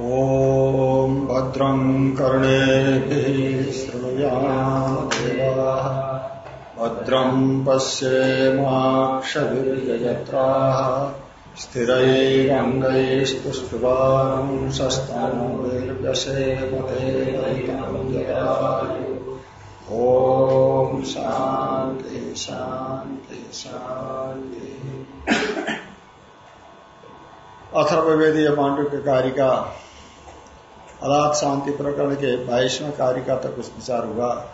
ॐ भद्रं कर्णेभिः श्रृणुयादेवाः। भद्रं पश्येमाक्षभिर्यजत्राः स्थिरैरङ्गैस्तुष्टुवांसस्तनोर्व्यसेमते ॐ शान्ति शान्ति कारिका अलात शांति प्रकरण के बाईसवें कारिका तक उस विचार हुआ,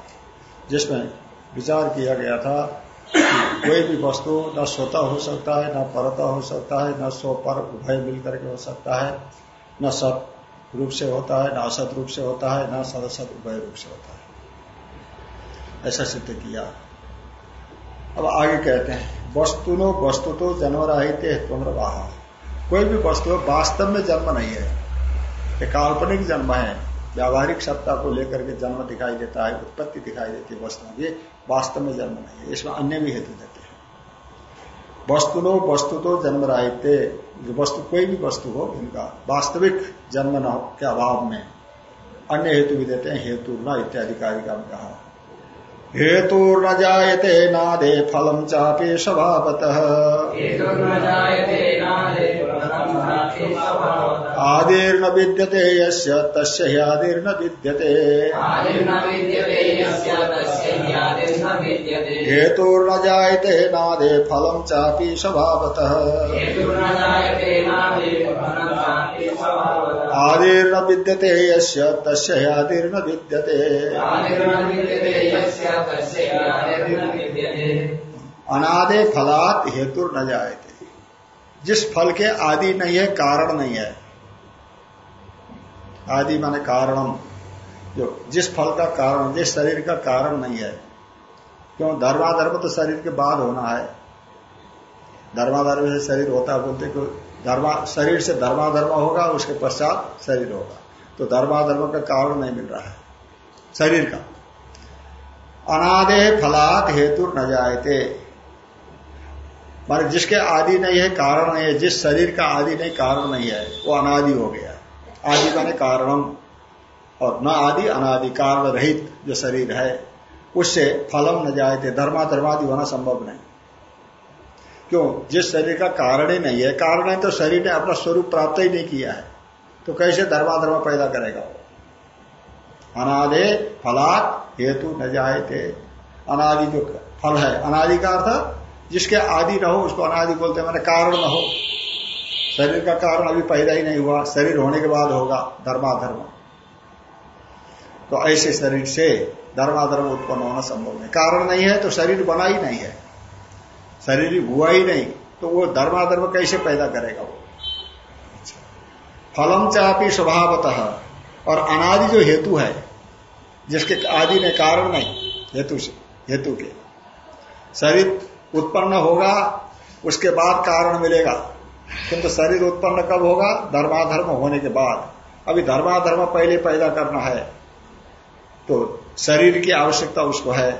जिसमें विचार किया गया था कोई भी वस्तु न स्वतः हो सकता है, न परता हो सकता है, न स्व पर उभय मिलकर के हो सकता है, न सत रूप से होता है, न असत रूप से होता है, न सदसत उभय रूप से होता है। ऐसा सिद्ध किया। अब आगे कहते हैं वस्तु नो वस्तु तो जन्म रहित पुनर्वाह कोई भी वस्तु वास्तव में जन्म नहीं है। ये काल्पनिक जन्म है। व्यावहारिक सत्ता को लेकर के जन्म दिखाई देता है, उत्पत्ति दिखाई देती है वस्तु ये वास्तव में जन्म नहीं है इसमें अन्य भी हेतु देते हैं। वस्तु नो वस्तु तो जन्म राहित्य वस्तु कोई भी वस्तु हो, इनका वास्तविक जन्म न के अभाव में अन्य हेतु भी देते हैं, हेतु न इत्यादि कार्य का कहा। हेतु न जायते नादे फलम चापे स्वभावत। आदिर्न विद्यते यस्य तस्य ह्यादिर्न विद्यते हेतुर्न जायते नादे फलम चापि स्वभावतः। आदिर्न विद्यते यस्य तस्य ह्यादिर्न विद्यते अनादे फलात हेतु न जायते। जिस फल के आदि नहीं है, कारण नहीं है। आदि माने कारणम। जो जिस फल का कारण, जिस शरीर का कारण नहीं है। क्यों? धर्माधर्म तो शरीर के बाद होना है। धर्माधर्म से शरीर होता है, बोलते कि धर्मा, शरीर से धर्माधर्म होगा, उसके पश्चात शरीर होगा। तो धर्माधर्म का कारण नहीं मिल रहा है, शरीर का। अनादे फलात हेतु न जायते। माने जिसके आदि नहीं है, कारण नहीं है, जिस शरीर का आदि नहीं, कारण नहीं है, वो अनादि हो गया। आदि माने कारणम। और न आदि, अनादि, कारण रहित जो शरीर है, उससे फलम न जाए थे धर्मा धर्मादि होना संभव नहीं। क्यों? जिस शरीर का कारण ही नहीं है, कारण है तो शरीर ने अपना स्वरूप प्राप्त ही नहीं किया है। तो कैसे धर्माधर्म पैदा करेगा वो? अनादे फलात हेतु न जाए थे। अनादि जो फल है, अनादि का अर्थ जिसके आदि न हो, उसको अनादि बोलते हैं। मैंने कारण न हो। शरीर का कारण अभी पैदा ही नहीं हुआ। शरीर होने के बाद होगा धर्माधर्म। तो ऐसे शरीर से धर्माधर्म उत्पन्न होना संभव नहीं। कारण नहीं है तो शरीर बना ही नहीं है। शरीर हुआ ही नहीं तो वो धर्माधर्म कैसे पैदा करेगा वो? फलम चापी स्वभावतः। और अनादि जो हेतु है, जिसके आदि में कारण नहीं, हेतु से, हेतु के। शरीर उत्पन्न होगा, उसके बाद कारण मिलेगा। किंतु शरीर उत्पन्न कब होगा? धर्माधर्म होने के बाद। अभी धर्माधर्म पहले पैदा करना है तो शरीर की आवश्यकता उसको है,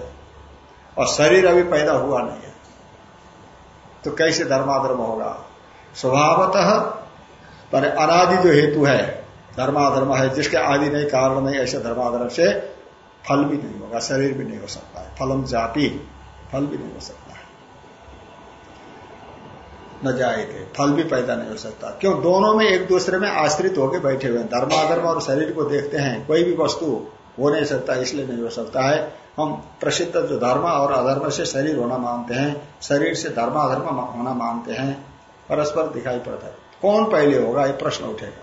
और शरीर अभी पैदा हुआ नहीं है। तो कैसे धर्माधर्म होगा? स्वभावतः पर अनादि जो हेतु है, धर्माधर्म है, जिसके आदि नहीं, कारण नहीं, ऐसे धर्माधर्म से फल भी नहीं होगा, शरीर भी नहीं हो सकता है। फलम जाति फल भी नहीं हो सकता। न जाएँगे फल भी पैदा नहीं हो सकता। क्यों? दोनों में एक दूसरे में आश्रित होकर बैठे हुए हैं। धर्माधर्म और शरीर को देखते हैं, कोई भी वस्तु हो नहीं सकता, इसलिए नहीं हो सकता है। हम प्रसिद्ध जो धर्म और अधर्म से शरीर होना मानते हैं, शरीर से धर्माधर्म होना मानते हैं, परस्पर दिखाई पड़ता है। कौन पहले होगा, ये प्रश्न उठेगा।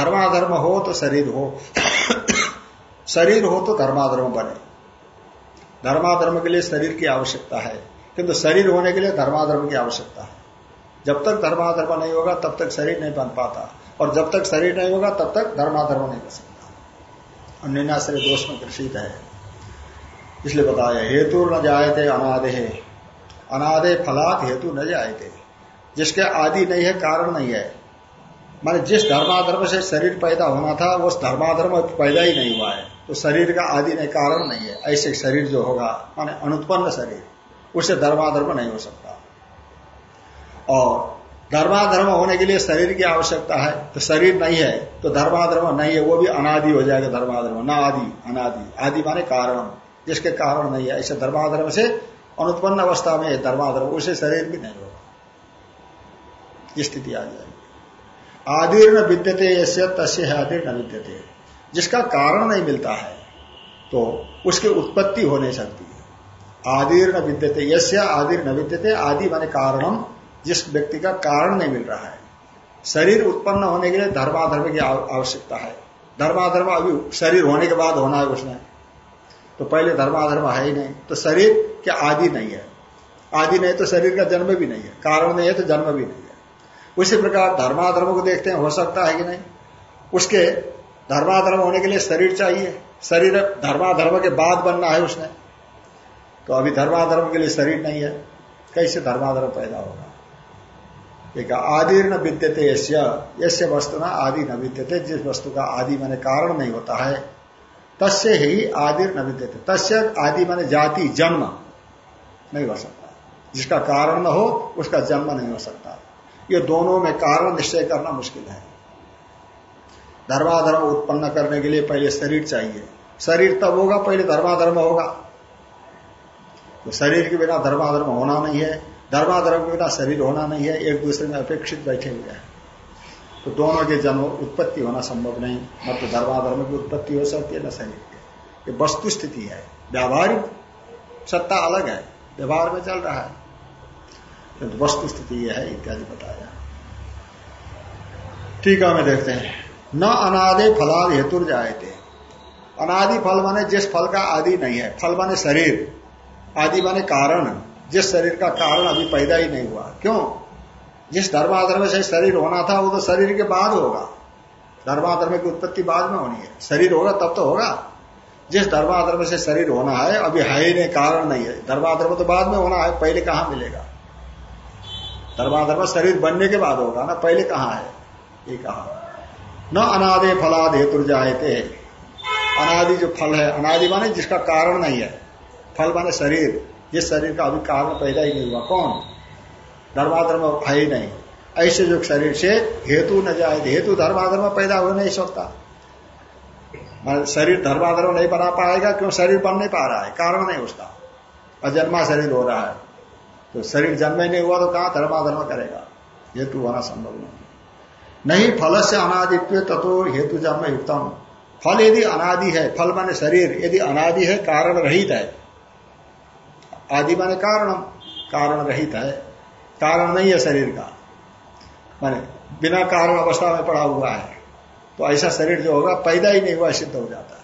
धर्माधर्म हो तो शरीर हो। शरीर हो तो धर्माधर्म बने। धर्माधर्म के लिए शरीर की आवश्यकता है। किंतु शरीर होने के लिए धर्माधर्म की आवश्यकता है। जब तक धर्माधर्म नहीं होगा, तब तक शरीर नहीं बन पाता। और जब तक शरीर नहीं होगा, तब तक धर्माधर्म नहीं बन सकता। अन्यनाश्रय दोष में कृषित है। इसलिए बताया, हेतु न जाए थे अनादे अनादे फलात हेतु न जाए थे जिसके आदि नहीं है, कारण नहीं है। माने जिस धर्माधर्म से शरीर पैदा होना था, वो धर्माधर्म पैदा ही नहीं हुआ है। तो शरीर का आदि नहीं, कारण नहीं है। ऐसे शरीर जो होगा, माने अनुत्पन्न शरीर। उससे धर्माधर्म नहीं हो सकता। और धर्माधर्म होने के लिए शरीर की आवश्यकता है तो शरीर नहीं है तो धर्माधर्म नहीं है, वो भी अनादि हो जाएगा धर्माधर्म, न आदि, अनादि। आदि माने कारण, जिसके कारण नहीं है ऐसे धर्माधर्म से अनुत्पन्न अवस्था में धर्माधर्म, उसे शरीर भी नहीं होगा। स्थिति आ जाएगी। आदिर न विद्यते यश्य तस्य है आदिर न विद्यते। जिसका कारण नहीं मिलता है तो उसकी उत्पत्ति हो नहीं सकती। आदिर न विद्यते यश्य आदिर न विद्यते, आदि माने कारणम, जिस व्यक्ति का कारण नहीं मिल रहा है। शरीर उत्पन्न होने के लिए धर्माधर्म की आवश्यकता है। धर्माधर्म अभी शरीर होने के बाद होना है उसने तो पहले धर्माधर्म है ही नहीं। तो शरीर के आदि नहीं है। आदि नहीं तो शरीर का जन्म भी नहीं है। कारण नहीं है तो जन्म भी नहीं है। उसी प्रकार धर्माधर्म को देखते हैं, हो सकता है कि नहीं। उसके धर्माधर्म होने के लिए शरीर चाहिए। शरीर धर्माधर्म के बाद बनना है उसने। तो अभी धर्माधर्म के लिए शरीर नहीं है। कैसे धर्माधर्म पैदा होगा? एक आदि न विद्यते यश्य वस्तु ना आदि न विद्यते, जिस वस्तु का आदि माने कारण नहीं होता है, तस्य ही आदि न विद्यते। तस्य आदि माने जाति, जन्म नहीं हो सकता। जिसका कारण न हो, उसका जन्म नहीं हो सकता। ये दोनों में कारण निश्चय करना मुश्किल है। धर्माधर्म उत्पन्न करने के लिए पहले शरीर चाहिए। शरीर तब होगा, पहले धर्माधर्म होगा। तो शरीर के बिना धर्माधर्म होना नहीं है, धर्माधर्म के बिना शरीर होना नहीं है, एक दूसरे में अपेक्षित बैठे हुए हैं। तो दोनों के जन्म उत्पत्ति होना संभव नहीं, न तो धर्माधर्म की उत्पत्ति हो सकती है, न शरीर की। ये वस्तु स्थिति है। व्यावहारिक सत्ता अलग है, व्यवहार में चल रहा है। तो वस्तु स्थिति यह है, इत्यादि बताया। है मैं देखते हैं। न अनादे फलाद हेतु जाए थे अनादि फल माने जिस फल का आदि नहीं है, फल माने शरीर। आदि माने कारण, जिस शरीर का कारण अभी पैदा ही नहीं हुआ। क्यों? जिस धर्माधर्म से शरीर होना था, वो तो शरीर के बाद होगा। धर्माधर्म की उत्पत्ति बाद में होनी है। शरीर होगा, तब तो होगा। जिस धर्माधर्म से शरीर होना है, अभी है ही नहीं, कारण नहीं है। धर्माधर्म तो बाद में होना है, पहले कहाँ मिलेगा? धर्माधर्म शरीर बनने के बाद होगा ना, पहले कहाँ है? ये कहा? न अनादे फलाद हेतु जायते अनादि जो फल है, अनादि माने जिसका कारण नहीं है। फल माने शरीर जिस शरीर का अभी कारण पैदा ही नहीं हुआ। कौन? धर्माधर्म है ही नहीं। ऐसे जो शरीर से हेतु न जाए, हेतु धर्माधर्म पैदा हो नहीं सकता। शरीर धर्माधर्म नहीं बना पाएगा, क्यों? शरीर बन नहीं पा रहा है, कारण नहीं उसका। अजन्मा शरीर हो रहा है। तो शरीर जन्म ही नहीं हुआ तो कहा धर्माधर्म करेगा? हेतु होना संभव नहीं। नहीं, फल से अनादित्व तत्व हेतु जन्म युक्तम। फल यदि अनादि है, फल माने शरीर, यदि अनादि है, कारण रहित है आदि माने कारण कारण रहित है। कारण नहीं है शरीर का। माने बिना कारण अवस्था में पड़ा हुआ है तो ऐसा शरीर जो होगा पैदा ही नहीं हुआ, सिद्ध हो जाता है।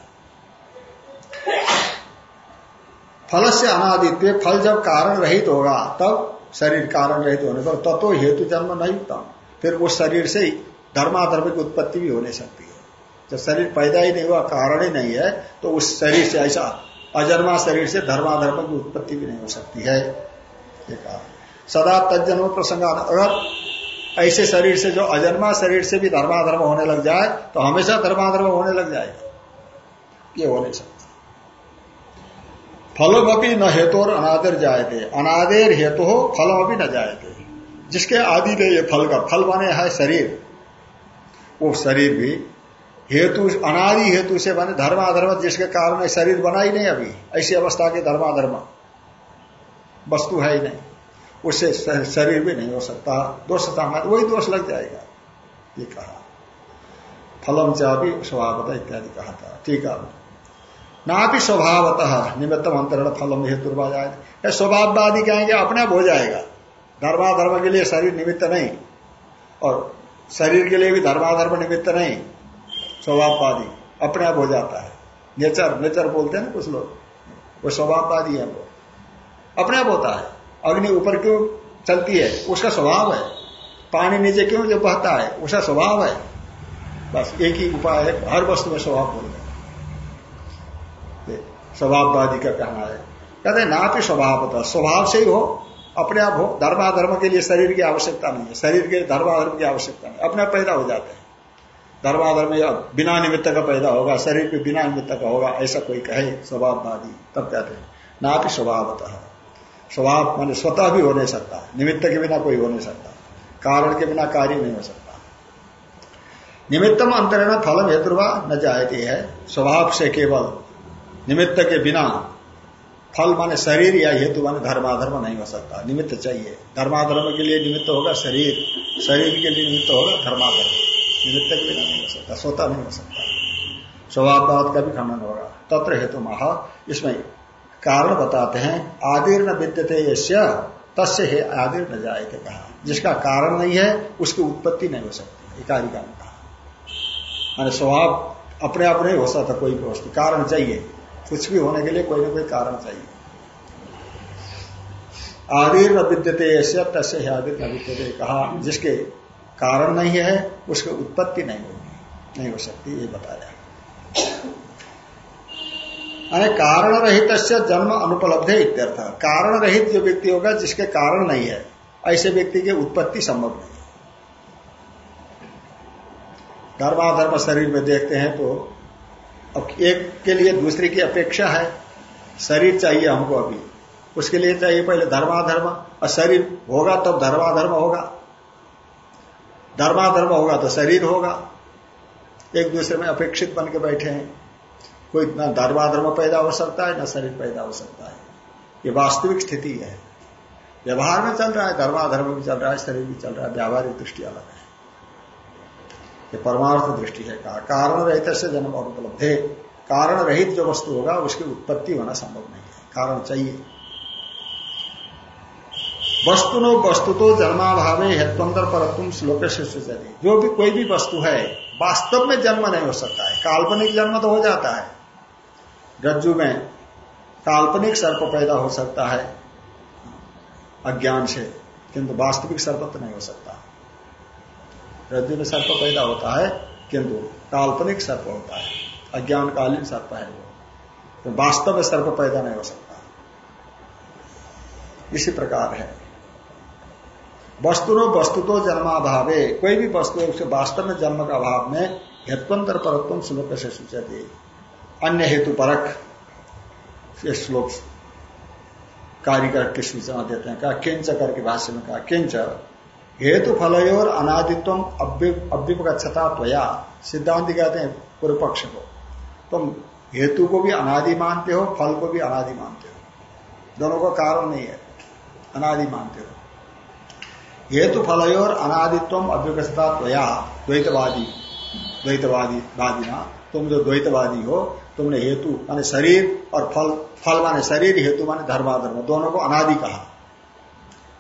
फल से अनादित्व, फल जब कारण रहित होगा, तब शरीर कारण रहित होने पर तत्व तो हेतु जन्म नहीं होता फिर उस शरीर से धर्माधर्म की उत्पत्ति भी हो नहीं सकती है। जब शरीर पैदा ही नहीं हुआ, कारण ही नहीं है तो उस शरीर से ऐसा अजन्मा शरीर से धर्माधर्म की उत्पत्ति भी नहीं हो सकती है। सदा तजन्म प्रसंग अगर ऐसे शरीर से जो अजन्मा शरीर से भी धर्माधर्म होने लग जाए तो हमेशा धर्माधर्म होने लग जाएगा ये हो नहीं सकता। फलोपी न हेतु और अनादेर थे अनादेर हेतु हो फलोपी न जाए थे जिसके आदि नहीं ये फल का, फल बने है शरीर। वो शरीर भी हेतु, अनादि हेतु से बने धर्माधर्म, जिसके कारण शरीर बना ही नहीं अभी। ऐसी अवस्था के धर्माधर्म। वस्तु है ही नहीं। उससे शरीर भी नहीं हो सकता। दोष सामने वही दोष लग जाएगा। ये कहा। फलम चापी स्वभावत इत्यादि कहा था। ठीक है। ना भी स्वभावतः निमित्त अंतरण फलम हेतु स्वभाववादी कहेंगे, अपने आप हो जाएगा। धर्माधर्म के लिए शरीर निमित्त नहीं। और शरीर के लिए भी धर्माधर्म निमित्त नहीं। स्वभाववादी, अपने आप हो जाता है। नेचर नेचर बोलते हैं ना कुछ लोग। वो स्वभाववादी है वो। अपने आप होता है। अग्नि ऊपर क्यों चलती है? उसका स्वभाव है। पानी नीचे क्यों जो बहता है? उसका स्वभाव है। बस एक ही उपाय है। हर वस्तु में स्वभाव बोल रहे स्वभाववादी का कहना है। कहते ना भी स्वभाव होता स्वभाव से ही हो, अपने आप हो। धर्माधर्म के लिए शरीर की आवश्यकता नहीं है। शरीर के धर्माधर्म की आवश्यकता नहीं। अपने आप पैदा हो जाते हैं। धर्माधर्म बिना निमित्त का पैदा होगा, शरीर भी बिना निमित्त का होगा, ऐसा कोई कहे, स्वभाववादी, तब कहते हैं। ना कि स्वभाव होता है स्वभाव मान स्वतः भी हो नहीं सकता। निमित्त के बिना कोई हो नहीं सकता। कारण के बिना कार्य नहीं हो सकता। निमित्तम अंतरण फलम हेतुर्वा न जायती है। स्वभाव से केवल निमित्त के बिना फल माने शरीर या हेतु माने धर्माधर्म नहीं हो सकता। निमित्त चाहिए। धर्माधर्म के लिए निमित्त होगा शरीर। शरीर के लिए निमित्त होगा धर्माधर्म। निमित्त के बिना नहीं हो सकता स्वतः नहीं हो सकता। स्वभाववाद का भी खंडन होगा तत्र हेतु महा, इसमें कारण बताते हैं आदिर न विद्यते यश्य है आदिर न थे कहा। जिसका कारण नहीं है, उसकी उत्पत्ति नहीं हो सकती। इकारिका ने कहा। स्वभाव अपने आप नहीं हो सकता कोई भी वस्तु। कारण चाहिए। कुछ भी होने के लिए कोई ना कोई कारण चाहिए। आदिर न विद्यते ऐसे तस्य है आदिर न विद्यते कहा। जिसके कारण नहीं है, उसकी उत्पत्ति नहीं होगी। नहीं हो सकती, ये बताया कारण रहित जन्म अनुपलब्ध है इत्यर्थ। कारण रहित जो व्यक्ति होगा, जिसके कारण नहीं है, ऐसे व्यक्ति की उत्पत्ति संभव नहीं है। धर्माधर्म शरीर में देखते हैं तो अब एक के लिए दूसरे की अपेक्षा है। शरीर चाहिए हमको अभी। उसके लिए चाहिए पहले धर्माधर्म। और शरीर होगा तब धर्माधर्म होगा। धर्माधर्म होगा तो शरीर होगा। एक दूसरे में अपेक्षित बन के बैठे हैं। कोई न धर्माधर्म पैदा हो सकता है, ना शरीर पैदा हो सकता है। ये वास्तविक स्थिति है। व्यवहार में चल रहा है, धर्माधर्म भी चल रहा है, शरीर भी चल रहा है, व्यावहारिक दृष्टि अलग है। ये परमार्थ दृष्टि है कहा। कारण रहित से जन्म उपलब्ध है। कारण रहित जो वस्तु होगा, उसकी उत्पत्ति होना संभव नहीं है। कारण चाहिए। वस्तु नो वस्तु तो जन्माभावे हेत्वंतर परत्म श्लोक से जो भी कोई भी वस्तु है, वास्तव में जन्म नहीं हो सकता है। काल्पनिक जन्म तो हो जाता है। रज्जु में काल्पनिक सर्प पैदा हो सकता है, अज्ञान से, किंतु वास्तविक सर्प तो नहीं हो सकता। रज्जु में सर्प पैदा होता है, किंतु काल्पनिक सर्प होता है। अज्ञानकालीन सर्प है वो। तो वास्तव में सर्प पैदा नहीं हो सकता। इसी प्रकार है। वस्तु नो वस्तु तो जन्माभावे। कोई भी वस्तु है उसके वास्तव में जन्म का अभाव में हेत्वंतर परत्व श्लोक से सूचते अन्य हेतु परक। श्लोक कार्य की सूचना देते हैं, कहा, किंच करके भाष्य में कहा, किंच, हेतु फलयोर अनादित्व अभ्युपगछता त्वया। सिद्धांत कहते हैं पूर्व पक्ष को। तुम हेतु को भी अनादि मानते हो, फल को भी अनादि मानते हो। दोनों का कारण नहीं है। अनादि मानते हो। हेतु फलयोर अनादित्व त्वया, द्वैतवादी द्वैतवादी वादी ना तुम जो द्वैतवादी हो, तुमने हेतु माने शरीर और फल फल माने शरीर, हेतु माने धर्माधर्म दोनों को अनादि कहा।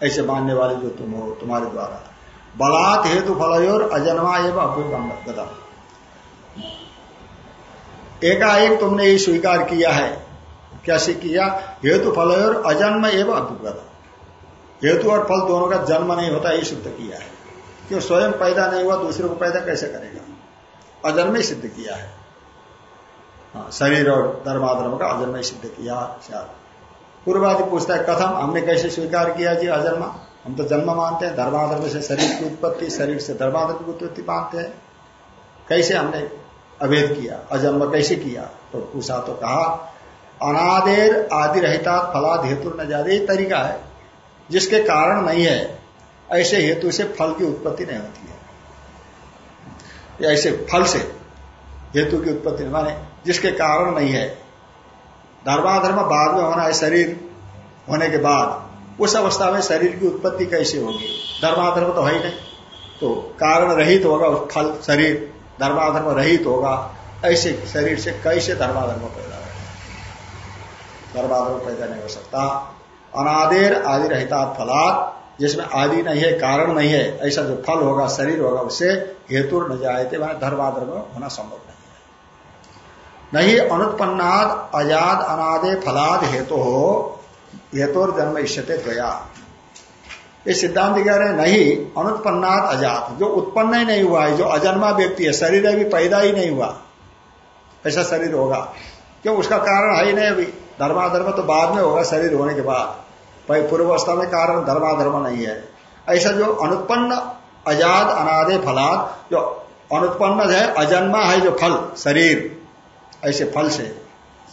ऐसे मानने वाले जो तुम हो, तुम्हारे द्वारा। बलात् हेतु फलयोर अजन्मा एवं अभ्युगम एकाएक तुमने ये स्वीकार किया है। कैसे किया? हेतु फलयोर अजन्म एवं अभ्युगत हेतु और फल दोनों का जन्म नहीं होता ये सिद्ध किया है। क्यों? स्वयं पैदा नहीं हुआ दूसरे को पैदा कैसे करेगा? अजन्म ही सिद्ध किया है। हाँ, शरीर और धर्माधर्म का अजन्म ही सिद्ध किया पूर्वादि पूछता है कथम हमने कैसे स्वीकार किया जी अजन्मा? हम तो जन्म मानते हैं धर्माधर्म से शरीर की उत्पत्ति शरीर से धर्माधर्म की उत्पत्ति मानते हैं। कैसे हमने अभेद किया अजन्म कैसे किया? तो पूछा तो कहा अनादेर आदि रहता फलाद हेतु न जादे तरीका है। जिसके कारण नहीं है, ऐसे हेतु से फल की उत्पत्ति नहीं होती है। ऐसे फल से हेतु की उत्पत्ति माने जिसके कारण नहीं है। धर्माधर्म बाद में होना है शरीर, होने के बाद उस अवस्था में शरीर की उत्पत्ति कैसे होगी? धर्माधर्म तो है ही नहीं। तो कारण रहित होगा उस फल, शरीर, धर्माधर्म रहित होगा। ऐसे शरीर से कैसे धर्माधर्म पैदा होगा? धर्माधर्म पैदा नहीं हो सकता। अनादेर आदि रहता फलात, जिसमें आदि नहीं है, कारण नहीं है, ऐसा जो फल होगा, शरीर होगा उससे हेतु न जाए वहाँ धर्माधर्म होना संभव नहीं है। नहीं अनुत्पन्नाद अजाद, अनादे, फलाद हेतु हो हेतुर जन्म इष्यते द्वया। ये सिद्धांत कह रहे हैं, नहीं अनुत्पन्नाद अजात जो उत्पन्न ही नहीं हुआ है, जो अजन्मा व्यक्ति है, शरीर अभी पैदा ही नहीं हुआ। ऐसा शरीर होगा। क्यों? उसका कारण है ही नहीं अभी। धर्माधर्म तो बाद में होगा, शरीर होने के बाद। भाई, पूर्वावस्था में कारण धर्माधर्म नहीं है। ऐसा जो अनुत्पन्न अजाद, अनादे, फलाद, जो अनुत्पन्न है, अजन्मा है जो फल, शरीर, ऐसे फल से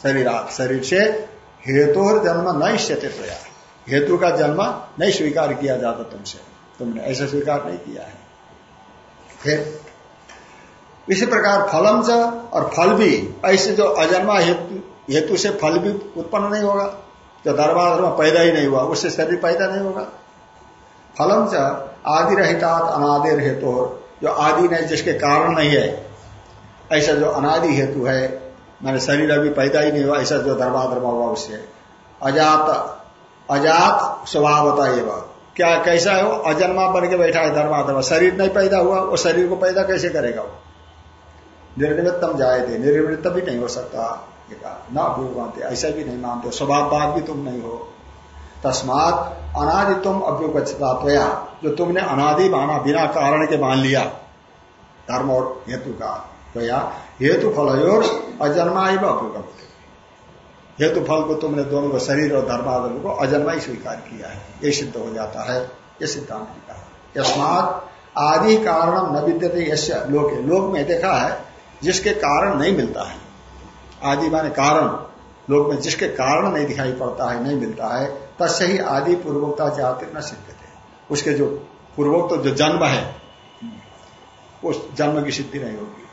शरीर शरीर से हेतु और जन्म न इष्यते प्रया हेतु का जन्म नहीं स्वीकार किया जाता तुमसे। तुमने ऐसा स्वीकार नहीं किया है। फिर, इसी प्रकार फलम च और फल भी, ऐसे जो अजन्मा हेतु हेतु से फल भी उत्पन्न नहीं होगा जो धर्मा धर्म पैदा ही नहीं हुआ, उससे शरीर पैदा नहीं होगा। फलम च आदि रहतात अनादिर हेतु, जो आदि नहीं, जिसके कारण नहीं है, ऐसा जो अनादि हेतु है, मैंने शरीर अभी पैदा ही नहीं हुआ, ऐसा जो धर्मा धर्म हुआ उससे। अजात अजात स्वभावता एवं। क्या, कैसा है वो? अजन्मा बन के बैठा है धर्माधर्म शरीर नहीं पैदा हुआ, वो शरीर को पैदा कैसे करेगा वो? निर्निमित्तम जाए थे निर्निमित्त भी नहीं हो सकता। न अभ्युग मानते ऐसा भी नहीं मानते स्वभाव बात भी तुम नहीं हो। तस्मात अनादि तुम अभ्युगछता जो तुमने अनादि माना, बिना कारण के मान लिया। धर्म और हेतु का त्वया, हेतु फल और अजन्मा ही अभ्युगम हेतु फल को तुमने दोनों को शरीर और धर्माधर्म को अजन्मा ही स्वीकार किया है। ये सिद्ध हो जाता है, ये सिद्धांत ने कहा आदि कारण न लोक। लोक में देखा है, जिसके कारण नहीं मिलता है। आदि माने कारण। लोक में जिसके कारण नहीं दिखाई पड़ता है, नहीं मिलता है तस्य ही आदि पूर्वोक्ता जाति न सिद्ध थे उसके जो पूर्वोक्त जो जन्म है, उस जन्म की सिद्धि नहीं होगी।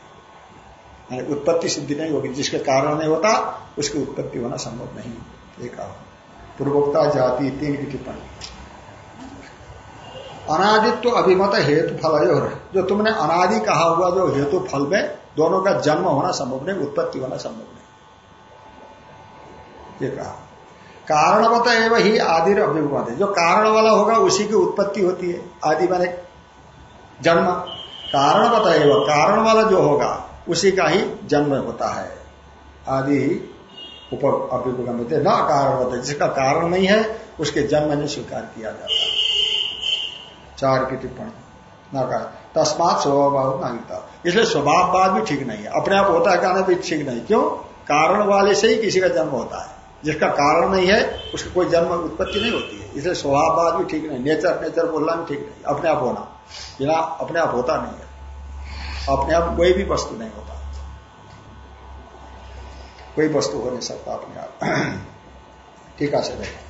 उत्पत्ति सिद्धि नहीं होगी। जिसके कारण नहीं होता, उसकी उत्पत्ति होना संभव नहीं एक पूर्वोक्ता जाति तीन की टिप्पणी। अनादित्व अभिमत हेतु फल जो तुमने अनादि कहा हुआ, जो हेतु फल में दोनों का जन्म होना संभव नहीं, उत्पत्ति होना संभव नहीं। ये कहा। कारणवत एवं ही आदि है। जो कारण वाला होगा, उसी की उत्पत्ति होती है। आदि माने जन्म। कारणवत एवं, कारण वाला जो होगा, उसी का ही जन्म होता है। आदि उप होते न कारण होता है। जिसका कारण नहीं है, उसके जन्म नहीं स्वीकार किया जाता। चार की टिप्पणी। न कहा तस्मात स्वभाव नागरिकता इसलिए स्वभाववाद भी ठीक नहीं है। अपने आप होता है, कहना भी ठीक नहीं। क्यों? कारण वाले से ही किसी का जन्म होता है। जिसका कारण नहीं है, उसकी कोई जन्म उत्पत्ति नहीं होती है। इसलिए स्वभाववाद भी ठीक नहीं। नेचर नेचर बोलना भी ठीक नहीं। अपने आप होना। बिना अपने आप होता नहीं है। अपने आप कोई भी वस्तु नहीं होता। कोई वस्तु हो नहीं सकता अपने आप। ठीक है से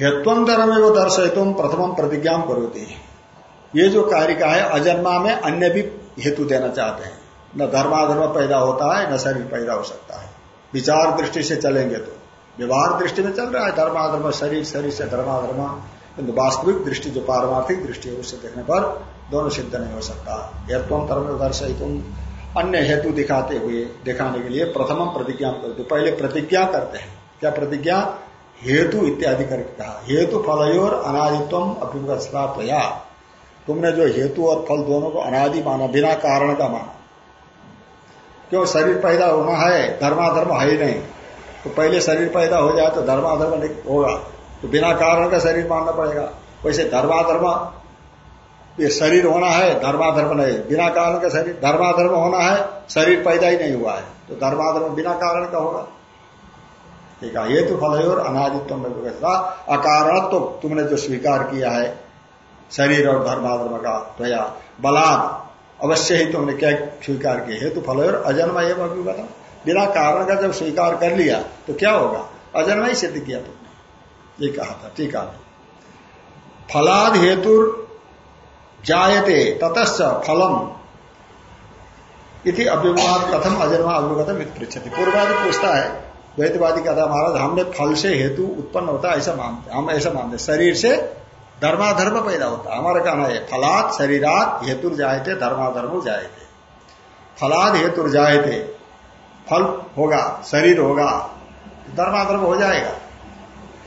देखो हेत्वंतर में वो दर्शय तुम प्रथम प्रतिज्ञा करोती। ये जो कार्य का है, अजन्मा में अन्य भी हेतु देना चाहते हैं। न धर्माधर्म पैदा होता है, न शरीर पैदा हो सकता है। विचार दृष्टि से चलेंगे तो। व्यवहार दृष्टि में चल रहा है, धर्माधर्म, शरीर शरीर से धर्माधर्म, किंतु वास्तविक दृष्टि, जो पारमार्थिक दृष्टि है, उससे देखने पर दोनों सिद्ध नहीं हो सकता। हेत्व धर्म दर्शय तुम अन्य हेतु दिखाते हुए, दिखाने के लिए प्रथम प्रतिज्ञा करते। पहले प्रतिज्ञा करते हैं। क्या प्रतिज्ञा? हेतु इत्यादि करके कहा। हेतु फलयोर अनादित्व अभिवस्ता तुमने जो हेतु और फल दोनों को अनादि माना, बिना कारण का माना। क्यों? शरीर पैदा होना है, धर्माधर्म है ही नहीं। तो पहले शरीर पैदा हो जाए तो धर्माधर्म होगा। तो बिना कारण का शरीर मानना पड़ेगा। वैसे धर्माधर्म, ये शरीर होना है, धर्माधर्म नहीं। बिना कारण का शरीर, धर्माधर्म होना है, शरीर पैदा ही नहीं हुआ है। तो धर्माधर्म बिना कारण का होगा। ठीक है तो फल और अनादित्व अकारण तो तुमने जो स्वीकार किया है, शरीर और धर्माधर्म का त्वया बलाद अवश्य ही तुमने क्या स्वीकार किया? हेतु फल और अजन्मा एवं अभिगता बिना कारण का जब स्वीकार कर लिया तो क्या होगा? अजन्म ही सिद्ध किया तुमने। ये कहा था, ठीक है। फलाद हेतु जायते, ततश्च फलम। इति अभिमान कथम अजन्मा अभिगतम पृछति पूर्वादि पूछता है द्वैतवादी कहता महाराज, हमने फल से हेतु उत्पन्न होता ऐसा मानते हम ऐसा मानते शरीर से धर्माधर्म पैदा होता हमारा कहना है फलाद शरीरात हेतु जायते, धर्माधर्म जायते। फलाद हेतु जायते। फल होगा, शरीर होगा धर्माधर्म हो जाएगा।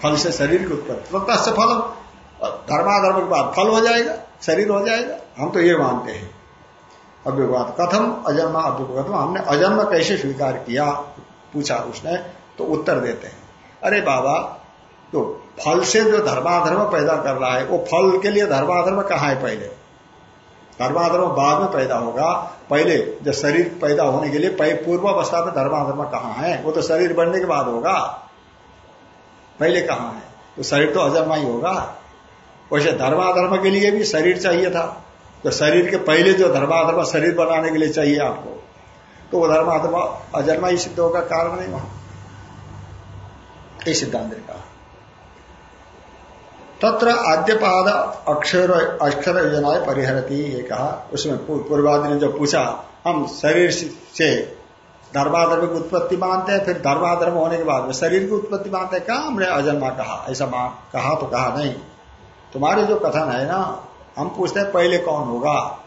फल से शरीर की उत्पत्ति। तो से फल धर्माधर्म के बाद फल हो जाएगा, शरीर हो जाएगा। हम तो ये मानते हैं। अभ्युगत कथम अजन्मा अभ्युगत हमने अजन्म कैसे स्वीकार किया? पूछा उसने। तो उत्तर देते हैं। अरे बाबा तो फल से जो धर्माधर्म पैदा कर रहा है, वो फल के लिए धर्माधर्म कहाँ है पहले? धर्माधर्म बाद में पैदा होगा। पहले जब शरीर पैदा होने के लिए पूर्व अवस्था में धर्माधर्म कहाँ है? वो तो शरीर बनने के बाद होगा। पहले कहाँ है? तो शरीर तो अजन्मा ही होगा। वैसे धर्माधर्म के लिए भी शरीर चाहिए था। तो शरीर के पहले जो धर्माधर्म शरीर बनाने के लिए चाहिए आपको। तो वो धर्माधर्म अजन्मा ही सिद्ध होगा, कारण नहीं वहाँ। ये सिद्धांत ने कहा। तत्र आद्यपाद अक्षर अक्षर योजना परिहरती, ये कहा। उसमें पूर्वादि ने जो पूछा, हम शरीर से धर्माधर्म की उत्पत्ति मानते हैं, फिर धर्माधर्म होने के बाद में शरीर की उत्पत्ति मानते हैं। कहा हमने अजन्मा कहा? ऐसा मान कहा तो कहा नहीं। तुम्हारे जो कथन है ना, हम पूछते हैं, पहले कौन होगा?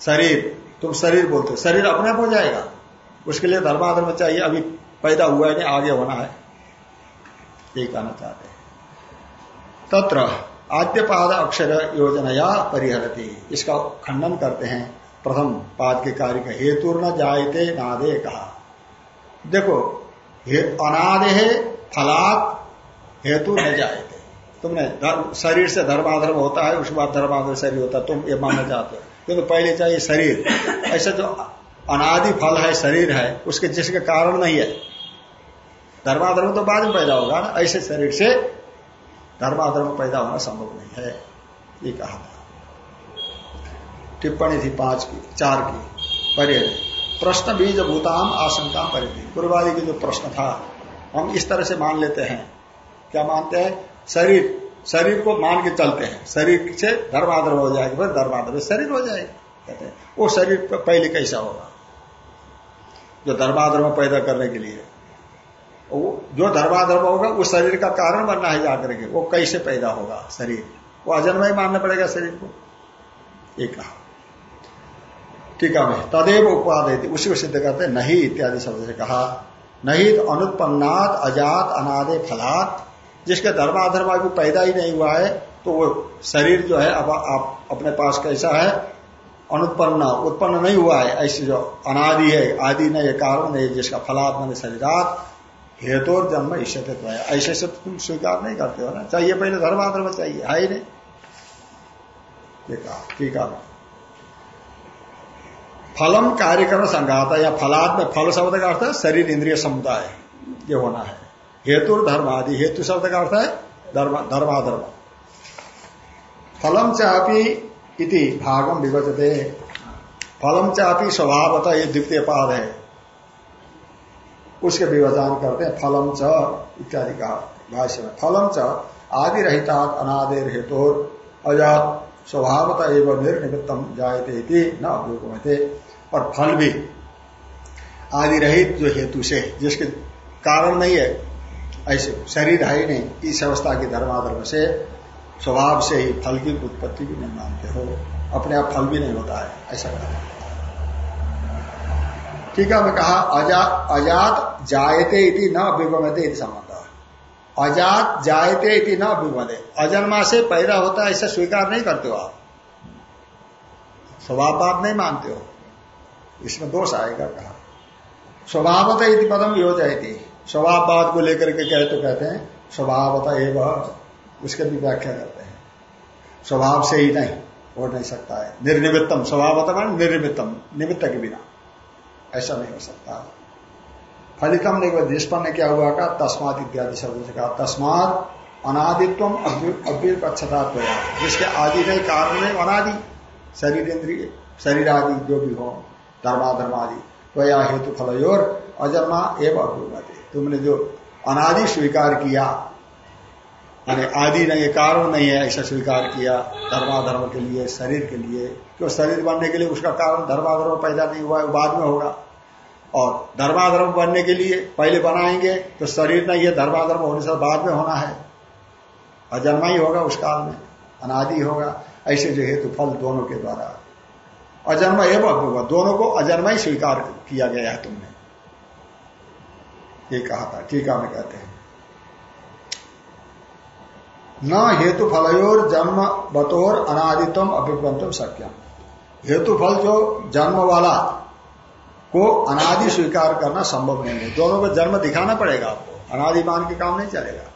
शरीर। तुम शरीर बोलते हो। शरीर अपने आप हो जाएगा। उसके लिए धर्माधर्म चाहिए। अभी पैदा हुआ है नहीं आगे होना है। ये कहना चाहते हैं। तत्र आद्यपाद अक्षर योजना या परिहरती। इसका खंडन करते हैं प्रथम पाद के कार्य का। हेतु न जायते नादे कहा। देखो अनादे है, फलात हेतु न जायते। तुमने धर्म शरीर से धर्माधर्म होता है, उसके बाद धर्माधर्म शरीर होता है, तुम ये मानना चाहते हो। क्योंकि तो पहले चाहिए शरीर। ऐसा जो अनादि फल है, शरीर है, उसके जिसके कारण नहीं है। धर्माधर्म तो बाद में पैदा होगा ना, ऐसे शरीर से धर्माधर्म पैदा होना संभव नहीं है, ये कहा था। टिप्पणी थी पाँच की, चार की परे प्रश्न बीज भूताम आशंका परे थी पूर्वादि की जो प्रश्न था, हम इस तरह से मान लेते हैं। क्या मानते हैं? शरीर शरीर को मान के चलते हैं। शरीर से धर्माधर्म हो जाएगा, फिर धर्माधर्म शरीर हो जाएगा, कहते हैं। वो शरीर पहले कैसा होगा? जो धर्माधर्म पैदा करने के लिए। जो धर्माधर्म होगा उस शरीर का कारण बनना है जाकर के। वो कैसे पैदा होगा शरीर? वो अजन्म ही मानना पड़ेगा शरीर को। ये कहा। टीका में तदेव उपवाद उसी को सिद्ध करते नहीं इत्यादि शब्द से कहा। नहीं अनुत्पन्नात, अजात, अनादे, फलात, जिसके धर्माधर्म अभी पैदा ही नहीं हुआ है तो वो शरीर जो है, अब आप अपने पास कैसा है? अनुत्पन्न, उत्पन्न नहीं हुआ है। ऐसे जो अनादि है, आदि नहीं है, कारण नहीं जिसका फलात मैंने शरीरात हेतु और जन्म ईश्वर तो ऐसे से तुम स्वीकार नहीं करते हो ना? चाहिए पहले धर्माधर्म चाहिए। है ही नहीं। है। फलम कार्यक्रम संघाता, या फलाद में फल शब्द का अर्थ है शरीर इंद्रिय समुदाय। ये होना है। हेतु धर्म आदि। हेतु शब्द का अर्थ है धर्माधर्म। फलम चापी इति भागम विभजते फलम चापी स्वभावतः ये द्वितीय पाद है। उसके विभाजन करते हैं, फलम च इत्यादि का भाष्य में, फलम च आदि रहता अनादेर हेतु अजात स्वभावता एवं निर्निमित्तम जायते न अभ्युपमते और फल भी आदि रहित जो हेतु से, जिसके कारण नहीं है, ऐसे शरीर है ही नहीं, इस अवस्था के धर्माधर्म से, स्वभाव से ही फल की उत्पत्ति भी नहीं मानते हो। अपने आप फल भी नहीं होता है, ऐसा कहा ठीक है मैं कहा अजा, अजात जायते इति न विगमते संबंध। अजात जायते इति न विमदे अजन्मा से पैदा होता है ऐसा स्वीकार नहीं करते हो आप। स्वभाव बात नहीं मानते हो। इसमें दोष आएगा कहा। स्वभावता यदि पदम यो जाती स्वभाव बात को लेकर के कहे तो कहते हैं स्वभावता एवं उसके भी व्याख्या करते हैं। स्वभाव से ही नहीं हो नहीं सकता है। निर्निमित्तम स्वभावता निर्निमित्तम निमित्त के बिना। ऐसा नहीं हो सकता। फलितम नहीं हुआ, निष्पन्न क्या हुआ का? तस्मात इत्यादि शब्द से कहा, तस्मात अनादित्व अव्यपक्षता जिसके आदि नहीं, कारण नहीं, अनादि। शरीर इंद्रिय शरीर आदि जो भी हो धर्माधर्म आदि तो या हेतु फलोर अजन्मा एवं अभ्युपति तुमने जो अनादि स्वीकार किया यानी आदि नहीं है कारण नहीं है ऐसा स्वीकार किया धर्माधर्म के लिए, शरीर के लिए, क्यों शरीर बनने के लिए उसका कारण धर्माधर्म पैदा नहीं हुआ है बाद में होगा। और धर्माधर्म बनने के लिए पहले बनाएँगे तो शरीर नहीं है धर्माधर्म होने से बाद में होना है। अजन्मा ही होगा उस काल में, अनादि होगा, ऐसे जो हेतु फल दोनों के द्वारा। अजन्मा एवं होगा दोनों को अजन्मा ही स्वीकार किया गया है तुमने। ये कहा था, टीका में कहते हैं। न हेतु फलोर जन्म बतौर अनादित्व अभिपंतम सक्यम हेतु फल जो जन्म वाला को अनादि स्वीकार करना संभव नहीं है। दोनों को जन्म दिखाना पड़ेगा आपको। अनादि मान के काम नहीं चलेगा।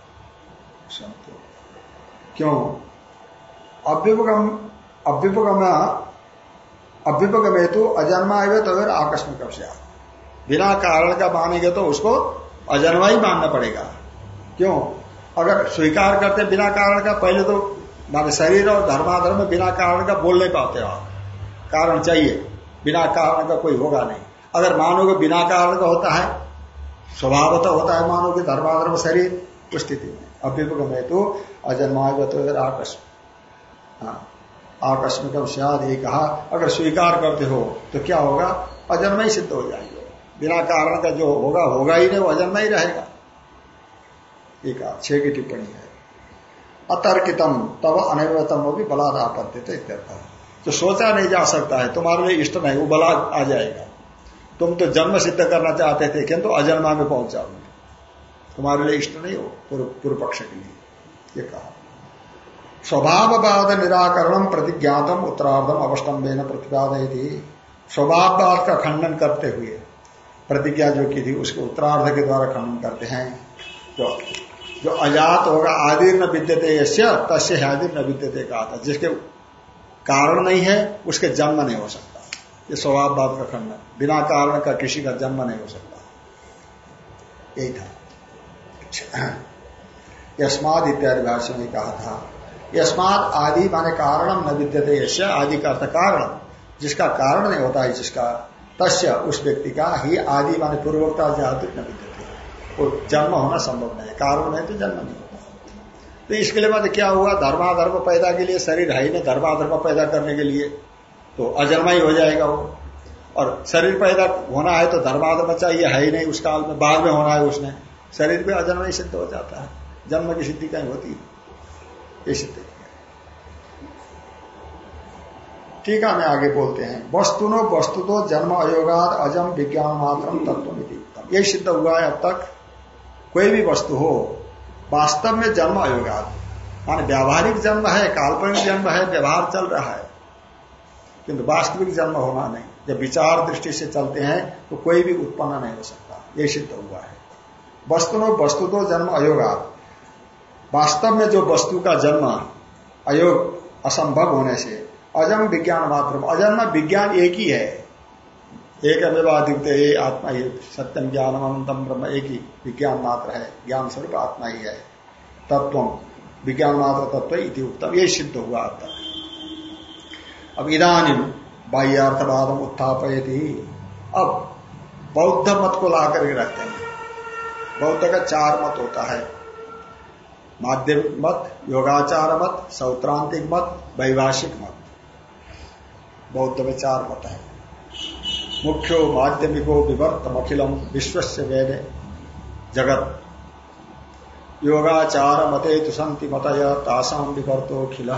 क्यों? अभ्युपगम अभ्युपगम अभ्युपगम हेतु अजन्मा है तो अगर आकस्मिक बिना कारण का मानेंगे तो उसको अजन्मा ही मानना पड़ेगा। क्यों? अगर स्वीकार करते बिना कारण का, पहले तो माने शरीर और धर्माधर्म बिना कारण का बोल नहीं पाते आप। कारण चाहिए, बिना कारण का कोई होगा नहीं। अगर मानव को बिना कारण का होता है, स्वभावतः होता है मानव के धर्माधर्म शरीर, उस स्थिति में। अभ्युपगम तो अजन्मागत आकस्म। हाँ आकस्मिक सियाद ये कहा, अगर स्वीकार करते हो तो क्या होगा? अजन्म ही सिद्ध हो जाएँगे। बिना कारण का जो होगा होगा ही नहीं, वो अजन्म ही रहेगा। एक छह की टिप्पणी है अतर्कितम तब अनिर्वतम वो भी बलाद आपत्ति तो जो सोचा नहीं जा सकता है तुम्हारे लिए इष्ट नहीं वो बला आ जाएगा तुम तो जन्म सिद्ध करना चाहते थे किंतु अजन्मा में पहुँच जाओगे तुम्हारे लिए इष्ट नहीं हो पूर्व पक्ष के लिए ये कहा स्वभाववाद निराकरण प्रतिज्ञातम उत्तरार्धम अवस्टम्बे प्रतिपादय थी स्वभाववाद का खंडन करते हुए प्रतिज्ञा जो की थी उसके उत्तरार्ध के द्वारा खंडन करते हैं जो जो अजात होगा आदिर न विद्यते यश्य तस्य आदिर न विद्यते कहा था। जिसके कारण नहीं है, उसके जन्म नहीं हो सकता। ये स्वभाववाद का खंडन बिना कारण का किसी का जन्म नहीं हो सकता। यही था। अच्छा। यस्माद इत्यादि भाषा में कहा था। यस्माद आदि माने कारणम न विद्यते यश्य आदि का अर्थ कारण। जिसका कारण नहीं होता है, जिसका तस्य, उस व्यक्ति का ही आदि माने पूर्वकता जाति न विद्यते। वो जन्म होना संभव नहीं है। कारण नहीं तो जन्म नहीं होता तो इसके लिए मतलब क्या हुआ? धर्माधर्म पैदा के लिए, शरीर है ही नहीं धर्माधर्म पैदा करने के लिए तो अजन्मा ही हो जाएगा वो। और शरीर पैदा होना है तो धर्माधर्म चाहिए, है ही नहीं उस काल में, बाद में होना है उसने। शरीर भी अजन्म ही सिद्ध हो जाता है। जन्म की सिद्धि कहीं होती है ये सिद्ध टीका में आगे बोलते हैं। वस्तुनो वस्तु तो जन्म अयोगाद अजम विज्ञान मात्र तत्व यही सिद्ध हुआ है अब तक। कोई भी वस्तु हो, वास्तव में जन्म अयोगाद मान व्यावहारिक जन्म है, काल्पनिक जन्म है, व्यवहार चल रहा है। किंतु वास्तविक जन्म होना नहीं। जब विचार दृष्टि से चलते हैं तो कोई भी उत्पन्न नहीं हो सकता। ये सिद्ध हुआ है। वस्तु नो वस्तु तो जन्म अयोगात वास्तव में जो वस्तु का जन्म अयोग असंभव होने से अजम विज्ञान मात्र अजन्म विज्ञान एक ही है। एक अव्यवादित ये आत्मा ही सत्यम ज्ञान अनंतम ब्रह्म एक ही, विज्ञान मात्र है, ज्ञान स्वरूप आत्मा ही है। तत्व, विज्ञान मात्र तत्व इति उत्तम ये सिद्ध हुआ तक अब इधानी बाह्यार्थवादम उत्थापयती। अब बौद्ध मत को ला करके रखते हैं। बौद्ध का चार मत होता है। माध्यमिक मत, योगाचार मत, सौत्रांतिक मत वैभाषिक मत। बौद्ध में चार मत है। मुख्यो माध्यमिको विवर्तम अखिलम विश्व से वेद जगत। योगाचार मते तुसंति मतय तासाम विवर्तो खिल।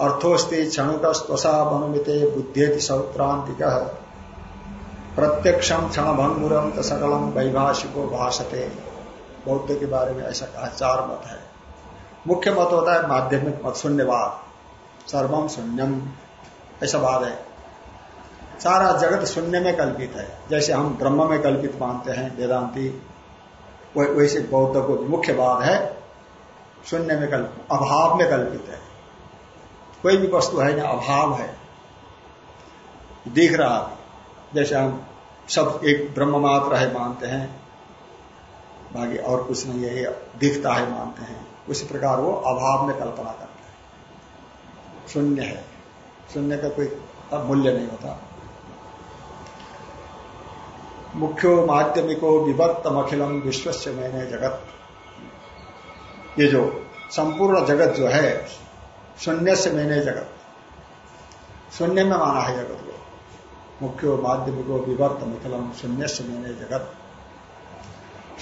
अर्थोस्ति क्षणुकस्वसा मनुमिते बुद्धेति सौत्रांतिक प्रत्यक्षम क्षण भंगुरम सकलम वैभाषिको भाषते। बौद्ध के बारे में ऐसा कहा, चार मत है। मुख्य मत होता है माध्यमिक मत, शून्यवाद। सर्वम शून्यम। ऐसा भाव है। सारा जगत शून्य में कल्पित है। जैसे हम ब्रह्म में कल्पित मानते हैं, वेदांति वैसे बौद्ध को मुख्य बात है शून्य में कल्पित अभाव में कल्पित है। कोई भी वस्तु है ना अभाव है, दिख रहा जैसे हम सब एक ब्रह्म मात्र है मानते हैं, बाकी और कुछ नहीं है, ये दिखता है मानते हैं। उसी प्रकार वो अभाव में कल्पना करते हैं। शून्य है। शून्य का कोई मूल्य नहीं होता। मुख्यो माध्यमिको विवर्तम अखिलम विश्व से मैंने जगत। ये जो संपूर्ण जगत जो है शून्य से मैंने जगत। शून्य में माना है जगत को। मुख्यो माध्यमिको विवर्तम अखिलम शून्य से मैंने जगत।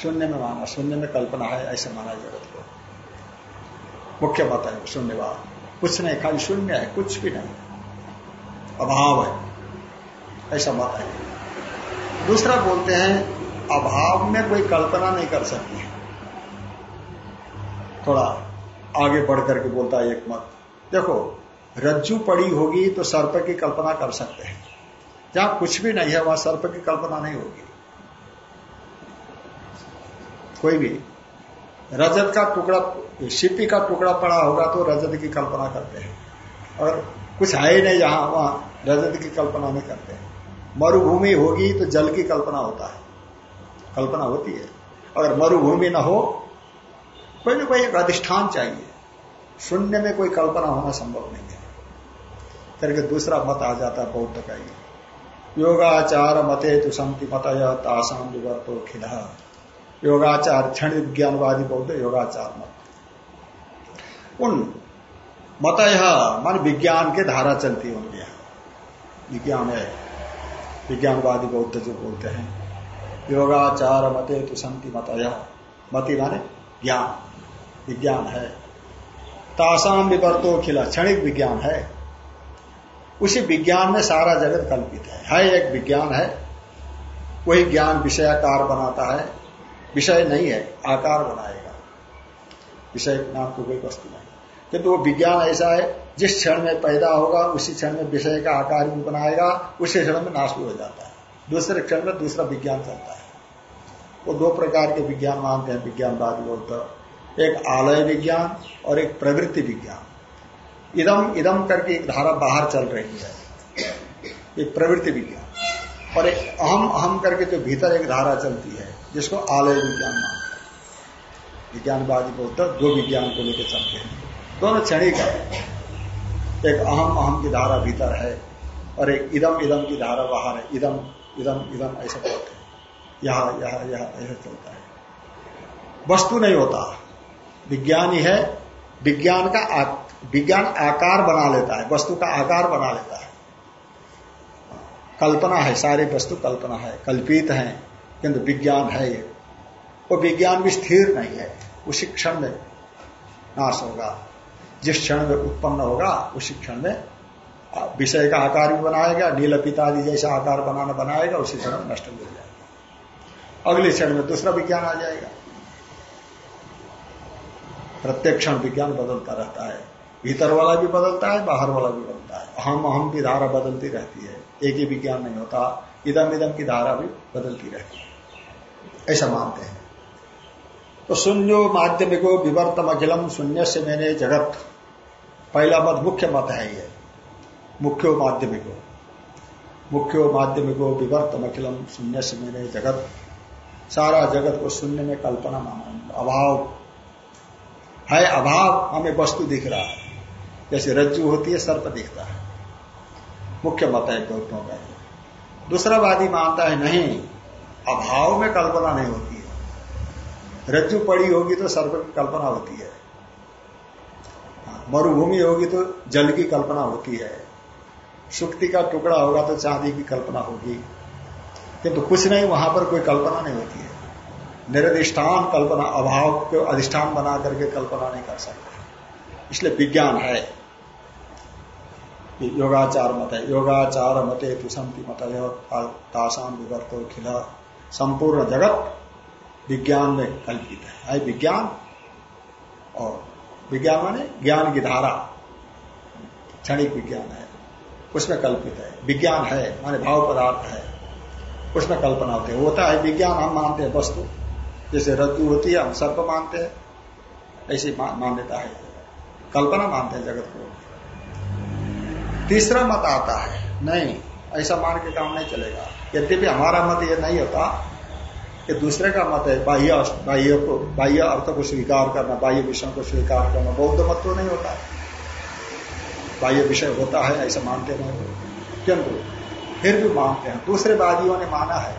शून्य में माना, शून्य में कल्पना है, ऐसे माना जगत को। मुख्य मत है शून्यवाद कुछ नहीं, खाली शून्य है, कुछ भी नहीं। अभाव है। ऐसा मत है। दूसरा बोलते हैं, अभाव में कोई कल्पना नहीं कर सकती। है थोड़ा आगे बढ़ करके बोलता है एक मत। देखो, रज्जु पड़ी होगी तो सर्प की कल्पना कर सकते हैं। जहाँ कुछ भी नहीं है, वहाँ सर्प की कल्पना नहीं होगी। कोई भी। रजत का टुकड़ा, शिपी का टुकड़ा पड़ा होगा तो रजत की कल्पना करते हैं। और कुछ है ही नहीं जहाँ वहाँ रजत की कल्पना नहीं करते मरुभूमि होगी तो जल की कल्पना होता है। कल्पना होती है। अगर मरुभूमि न हो, कोई ना कोई एक अधिष्ठान चाहिए। शून्य में कोई कल्पना होना संभव नहीं है। करके दूसरा मत आ जाता है बौद्ध का ही योगाचार मते तु संति मत तासाम विवर्तो खिल। योगाचार क्षण विज्ञानवादी बौद्ध योगाचार मत। उन मत मान विज्ञान के धारा चलती है उनके विज्ञान है। विज्ञानवादी बौद्ध जो बोलते हैं। योगाचार मते तु संति मत मति माने ज्ञान। विज्ञान है। तासाम विवर्तो खिला क्षणिक विज्ञान है। उसी विज्ञान में सारा जगत कल्पित है। है एक विज्ञान है। वही ज्ञान विषयाकार बनाता है। विषय नहीं है, आकार बनाएगा। विषय नाम तो कोई वस्तु नहीं। किंतु वो विज्ञान ऐसा है, जिस क्षण में पैदा होगा, उसी क्षण में विषय का आकार भी बनाएगा, उसी क्षण में नाश भी हो जाता है। दूसरे क्षण में दूसरा विज्ञान चलता है। वो दो प्रकार के विज्ञान मानते हैं, विज्ञानवादी लोग तो एक आलय विज्ञान और एक प्रवृत्ति विज्ञान। इदम इदम करके एक धारा बाहर चल रही है। एक प्रवृत्ति विज्ञान। और एक अहम अहम करके जो भीतर एक धारा चलती है, जिसको आलय विज्ञान मानते हैं। विज्ञानवादी बौद्ध दो विज्ञान को लेकर चलते हैं। दोनों क्षणिक है एक अहम अहम की धारा भीतर है और एक इदम इदम की धारा बाहर है। इदम इदम इदम ऐसा बोलते हैं। यहाँ यहाँ यहाँ ऐसा चलता है। वस्तु नहीं होता। विज्ञान ही। है विज्ञान का विज्ञान आकार बना लेता है। वस्तु का आकार बना लेता है। कल्पना है। सारी वस्तु कल्पना है। कल्पित है। किंतु विज्ञान है ये। वो विज्ञान भी स्थिर नहीं है। उसी क्षण में नाश होगा। जिस क्षण में उत्पन्न होगा, उसी क्षण में विषय का आकार भी बनाएगा, नील पितादि जैसा आकार बनाना बनाएगा, उसी क्षण में नष्ट हो जाएगा। अगले क्षण में दूसरा विज्ञान आ जाएगा। प्रत्येक क्षण विज्ञान बदलता रहता है। भीतर वाला भी बदलता है, बाहर वाला भी बदलता है। अहम अहम की धारा बदलती रहती है। एक ही विज्ञान नहीं होता, इदम इदम की धारा भी बदलती रहती है। ऐसा मानते हैं। तो शून्यो माध्यमिको विवर्तम अखिलम शून्य से मैंने जगत। पहला मत मुख्य मत है ये, मुख्यो माध्यमिको। मुख्यो माध्यमिको विवर्तम अखिलम शून्य से मैंने जगत। सारा जगत को शून्य में कल्पना माना अभाव। है अभाव, हमें वस्तु दिख रहा है। जैसे रज्जु होती है, सर्प दिखता है। मुख्य मत है गौतमों का दूसरा वादी मानता है नहीं, अभाव में कल्पना नहीं होती है। रज्जु पड़ी होगी तो सर्प की कल्पना होती है। मरुभूमि होगी तो जल की कल्पना होती है। सुक्ति का टुकड़ा होगा तो चांदी की कल्पना होगी। किंतु तो कुछ नहीं, वहाँ पर कोई कल्पना नहीं होती है। निरधिष्ठान कल्पना, अभाव को अधिष्ठान बना करके कल्पना नहीं कर सकते। इसलिए विज्ञान है। योगाचार मत है। योगाचार मते तुषंति मत तासाम विवर्तो खिल। संपूर्ण जगत विज्ञान में कल्पित है विज्ञान और विज्ञान माने ज्ञान की धारा। क्षणिक विज्ञान है। उसमें कल्पित है। विज्ञान है, माने भाव पदार्थ है। उसमें कल्पना होती है। होता है विज्ञान, हम मानते हैं वस्तु। जैसे रज्जु होती है, हम सर्प मानते हैं। ऐसी मान्यता है। कल्पना मानते हैं जगत को। तीसरा मत आता है, नहीं, ऐसा मान के काम नहीं चलेगा। यद्यपि हमारा मत ये नहीं होता कि दूसरे का मत है, बाह्य बाह्य को, बाह्य अर्थ को स्वीकार करना, बाह्य विषय को स्वीकार करना, बौद्ध मत तो नहीं होता। बाह्य विषय होता है, ऐसा मानते नहीं किंतु फिर भी मानते हैं। दूसरे वादियों ने माना है,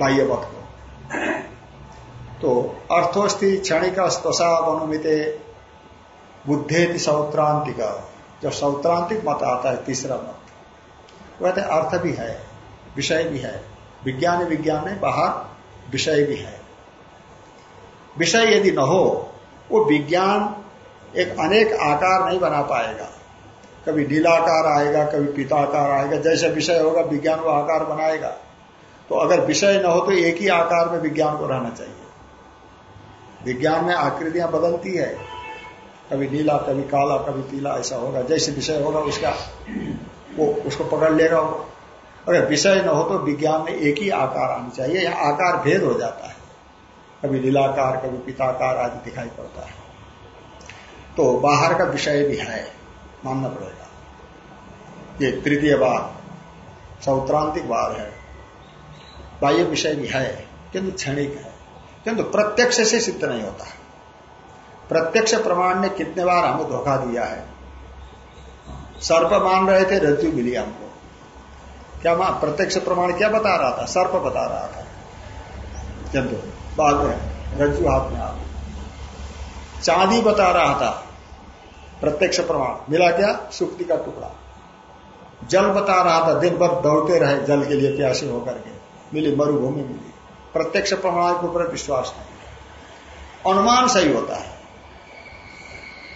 बाह्य मत को। तो अर्थोस्थि क्षणिक स्तोषा अनुमित बुद्धे सौत्रांतिक। जब सौत्रांतिक मत आता है, तीसरा मत। कहते अर्थ भी है, विषय भी है। विज्ञान विज्ञान में बाहर विषय भी है। विषय यदि न हो, वो विज्ञान एक अनेक आकार नहीं बना पाएगा। कभी नीलाकार आएगा, कभी पिताकार आएगा, जैसे विषय होगा, विज्ञान वो आकार बनाएगा। तो अगर विषय न हो तो एक ही आकार में विज्ञान को रहना चाहिए। विज्ञान में आकृतियाँ बदलती है। कभी नीला, कभी काला, कभी पीला, ऐसा होगा। जैसे विषय होगा, उसका वो, उसको पकड़ लेगा अगर विषय न हो तो विज्ञान में एक ही आकार आनी चाहिए, या आकार भेद हो जाता है। कभी लीलाकार, कभी पिताकार आदि दिखाई पड़ता है। तो बाहर का विषय भी है, मानना पड़ेगा। ये तृतीय बार, सौत्रांतिक बार है। बाह्य विषय भी है, किंतु क्षणिक है। किंतु प्रत्यक्ष से सिद्ध नहीं होता प्रत्यक्ष प्रमाण ने कितने बार हमें धोखा दिया है? सर्प मान रहे थे रज्जु मिली हमको। क्या मान प्रत्यक्ष प्रमाण क्या बता रहा था? सर्प बता रहा था। जंतु में रज्जु हाथ में आप चांदी बता रहा था, प्रत्यक्ष प्रमाण। मिला क्या? सुक्ति का टुकड़ा। जल बता रहा था, दिन भर दौड़ते रहे जल के लिए प्यासे होकर के। मिली मरुभूमि, मिली। प्रत्यक्ष प्रमाण के ऊपर विश्वास नहीं। अनुमान सही होता है।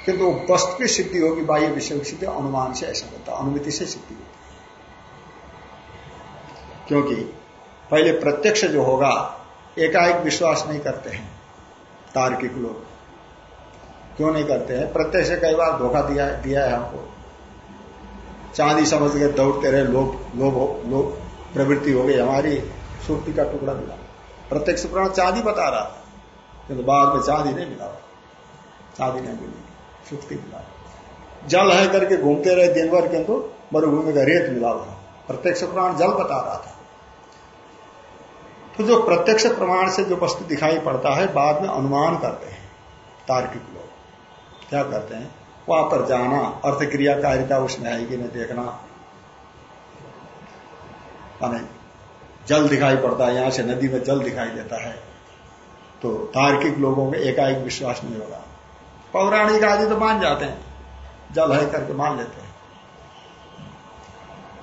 किंतु वस्तु की सिद्धि होगी, बाह्य विषय की सिद्धि, अनुमान से ऐसा होता है, अनुमति से सिद्धि होती क्योंकि पहले प्रत्यक्ष जो होगा, एकाएक विश्वास नहीं करते हैं तार्किक लोग। क्यों नहीं करते हैं? प्रत्यक्ष कई बार धोखा दिया दिया है हमको। चांदी समझ के दौड़ते रहे लोग लोग लोग प्रवृत्ति हो गई, हमारी सुक्ति का टुकड़ा मिला। प्रत्यक्ष प्राण चांदी बता रहा। था किंतु बाद में चांदी नहीं मिला। चांदी नहीं मिली सुक्ति मिला। जल है करके घूमते रहे दिन भर किंतु मरुभूमि का रेत मिला हुआ। प्रत्यक्ष प्रमाण जल बता रहा था। तो जो प्रत्यक्ष प्रमाण से जो वस्तु दिखाई पड़ता है, बाद में अनुमान करते हैं, तार्किक लोग। क्या करते हैं? वहाँ पर जाना अर्थ क्रियाकारिता उसमें आएगी नहीं देखना। माने जल दिखाई पड़ता है, यहाँ से नदी में जल दिखाई देता है। तो तार्किक लोगों में एकाएक विश्वास नहीं होगा। पौराणिक आदि तो मान जाते हैं, जल है करके मान लेते हैं।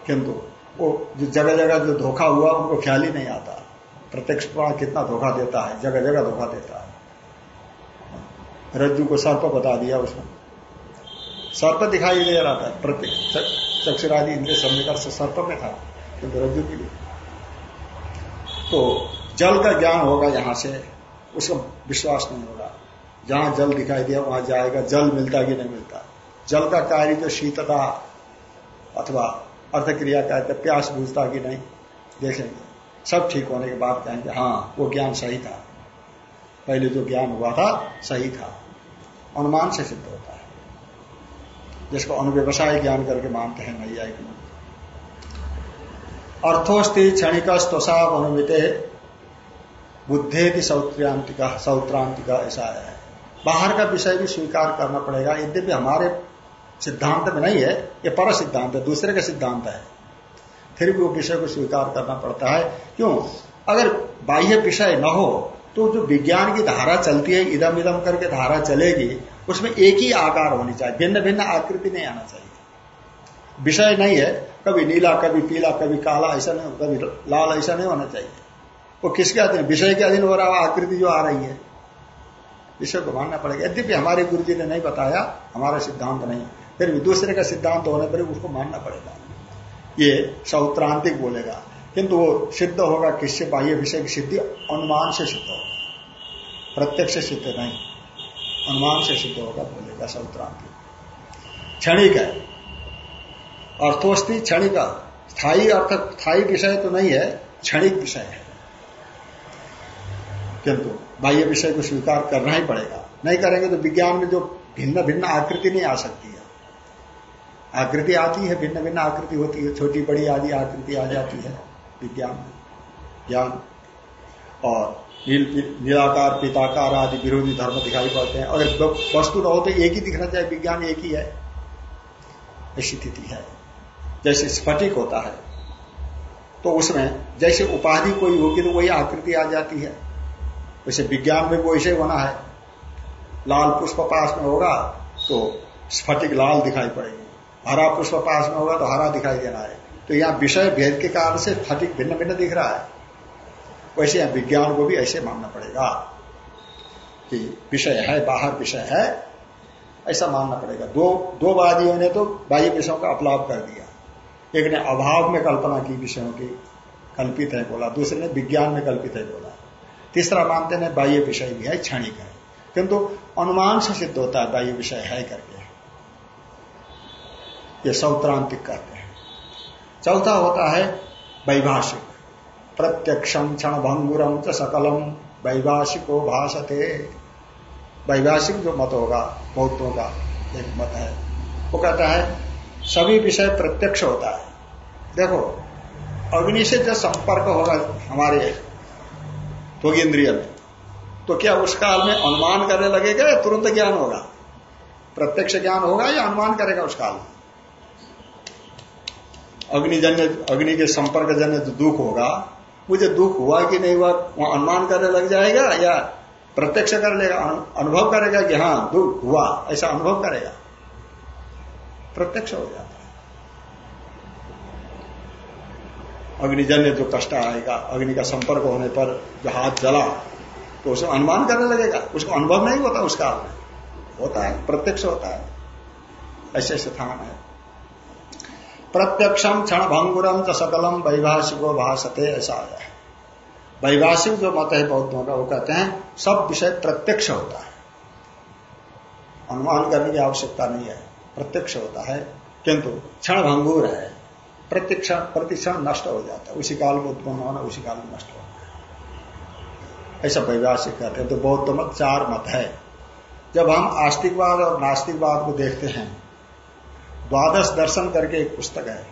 किंतु वो जो जगह जगह जो धोखा हुआ, उनको ख्याल ही नहीं आता। प्रत्यक्ष प्रमाण कितना धोखा देता है जगह जगह धोखा देता है। रज्जु को सर्प बता दिया उसने। सर्प दिखाई दे रहा था, प्रत्येक चक्षुरादि इंद्र सन्निकर्ष से सर्प में था, किंतु रज्जु के लिए। तो जल का ज्ञान होगा यहाँ से, उसका विश्वास नहीं होगा। जहाँ जल दिखाई दिया, वहाँ जाएगा, जल मिलता कि नहीं मिलता। जल का कार्य जो शीतता अथवा अर्थ क्रिया का प्यास बुझता कि नहीं, देखेंगे। सब ठीक होने के बाद कहेंगे हाँ वो ज्ञान सही था। पहले जो ज्ञान हुआ था, सही था। अनुमान से सिद्ध होता है। जिसको अनुव्यवसाय ज्ञान करके मानते हैं नैया की अर्थोस्ति क्षणिक स्तोषा अनुमित बुद्धे की सौत्रांतिका सौत्रांतिका ऐसा है। बाहर का विषय भी स्वीकार करना पड़ेगा। यद्यपि हमारे सिद्धांत में नहीं है, ये पर सिद्धांत है, दूसरे का सिद्धांत है। फिर भी वो विषय को स्वीकार करना पड़ता है। क्यों? अगर बाह्य विषय न हो तो जो विज्ञान की धारा चलती है इदम इदम करके धारा चलेगी, उसमें एक ही आकार होनी चाहिए भिन्न भिन्न आकृति नहीं आना चाहिए। विषय नहीं है, कभी नीला, कभी पीला, कभी काला, ऐसा नहीं, कभी लाल, ऐसा नहीं होना चाहिए। वो किसके अधीन? विषय के अधीन हो रहा है, आकृति जो आ रही है। विषय को मानना पड़ेगा। यद्यपि हमारे गुरु जी ने नहीं बताया, हमारा सिद्धांत नहीं। फिर भी दूसरे का सिद्धांत होने पर उसको मानना पड़ेगा। ये सौत्रांतिक बोलेगा। किंतु वो सिद्ध होगा किससे? बाह्य विषय की सिद्धि अनुमान से सिद्ध होगा। प्रत्यक्ष सिद्ध नहीं। अनुमान से सिद्ध होगा बोलेगा सौत्रांतिक। क्षणिक है। अर्थोस्ती क्षणिक। स्थायी अर्थ, स्थायी विषय तो नहीं है, क्षणिक विषय है। किंतु बाह्य विषय को स्वीकार करना ही पड़ेगा। नहीं करेंगे तो विज्ञान में जो भिन्न भिन्न आकृति नहीं आ सकती आकृति आती है भिन्न भिन्न आकृति होती है, छोटी, बड़ी आदि आकृति आ जाती है, विज्ञान में, ज्ञान और नील, नीलाकार, पिताकार आदि विरोधी धर्म दिखाई पड़ते हैं। अगर वस्तु न हो तो एक ही दिखना चाहिए, विज्ञान एक ही है। ऐसी स्थिति है। जैसे स्फटिक होता है तो उसमें जैसे उपाधि कोई होगी तो वही आकृति आ जाती है। वैसे विज्ञान में वो ऐसे होना है। लाल पुष्प पास में होगा तो स्फटिक लाल दिखाई पड़ेगी। हरा पुष्प पास में होगा तो हरा दिखाई देना है। तो यहाँ विषय भेद के कारण से फटिक भिन्न भिन्न दिख रहा है। वैसे यहाँ विज्ञान को भी ऐसे मानना पड़ेगा कि विषय है, बाहर विषय है, ऐसा मानना पड़ेगा। दो दो वादियों ने तो बाह्य विषयों का अपलाप कर दिया। एक ने अभाव में कल्पना की विषयों की, कल्पित है बोला। दूसरे ने विज्ञान में कल्पित है बोला। तीसरा मानते हैं बाह्य विषय भी है, क्षणिक है। किंतु अनुमान से सिद्ध होता है बाह्य विषय है करके। ये सौत्रांतिक कहते हैं। चौथा होता है वैभाषिक। प्रत्यक्षम क्षण भंगुरम च सकलम वैभाषिको भाषते वैभाषिक जो मत होगा, बौद्धों का एक मत है, वो कहता है, सभी विषय प्रत्यक्ष होता है। देखो, अग्नि से जो संपर्क होगा हमारे इंद्रिय में तो क्या उस काल में अनुमान करने लगेगा तुरंत ज्ञान होगा? प्रत्यक्ष ज्ञान होगा या अनुमान करेगा उस काल में? अग्निजन्य अग्नि के संपर्क जन्य जो दुख होगा मुझे दुख हुआ कि नहीं हुआ वहाँ अनुमान करने लग जाएगा या प्रत्यक्ष कर लेगा अनुभव करेगा कि हाँ दुख हुआ, ऐसा अनुभव करेगा। प्रत्यक्ष हो जाता है। अग्निजन्य जो कष्ट आएगा, अग्नि का संपर्क होने पर जो हाथ जला तो उसे अनुमान करने लगेगा। उसको अनुभव नहीं होता उस काल में। होता है, प्रत्यक्ष होता है। ऐसे ऐसे स्थान है। प्रत्यक्षम क्षण भंगुरम च सकलम वैभाषिको भाषते ऐसा आया है। वैभाषिक जो मत है बौद्धों का वो कहते हैं, सब विषय प्रत्यक्ष होता है। अनुमान करने की आवश्यकता नहीं है, प्रत्यक्ष होता है, किंतु क्षण भंगुर है, प्रत्यक्ष, प्रतिक्षण नष्ट हो जाता है। उसी काल में उत्पन्न होना, उसी काल में नष्ट होना। ऐसा वैभाषिक कहते हैं तो बौद्ध मत चार मत है। जब हम आस्तिकवाद और नास्तिकवाद को देखते हैं द्वादश दर्शन करके एक पुस्तक है।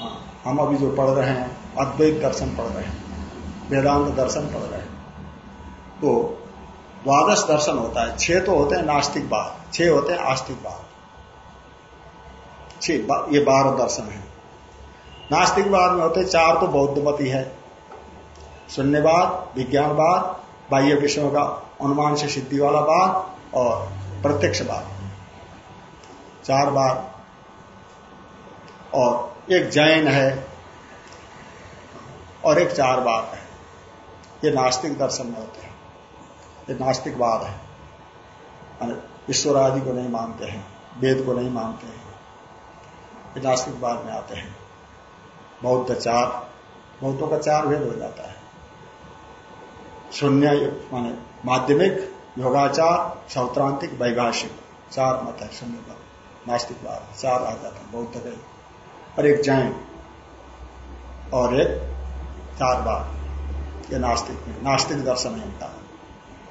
हाँ, हम अभी जो पढ़ रहे हैं अद्वैत दर्शन पढ़ रहे हैं वेदांत दर्शन पढ़ रहे हैं। तो द्वादश दर्शन होता है। छह तो होते हैं नास्तिकवाद छह होते हैं आस्तिकवाद छह बा, ये बारह दर्शन है। नास्तिकवाद में होते चार तो बौद्ध मती है। शून्यवाद विज्ञानवाद बाह्य विषयों का अनुमान से सिद्धि वाला बात और प्रत्यक्ष बात। चार बार। और एक जैन है और एक चार बार है। ये नास्तिक दर्शन में होते हैं। ये नास्तिकवाद है। ईश्वर आदि को नहीं मानते हैं, वेद को नहीं मानते हैं। ये नास्तिकवाद में आते हैं। बौद्ध चार बहुतों का चार भेद हो जाता है। शून्य माने माध्यमिक, योगाचार, सौत्रांतिक वैभाषिक चार मत है, शून्य मत। नास्तिकवाद चार आ जाते हैं बौद्ध के और एक जैन और एक चार बार ये नास्तिक में, नास्तिक दर्शन है इनका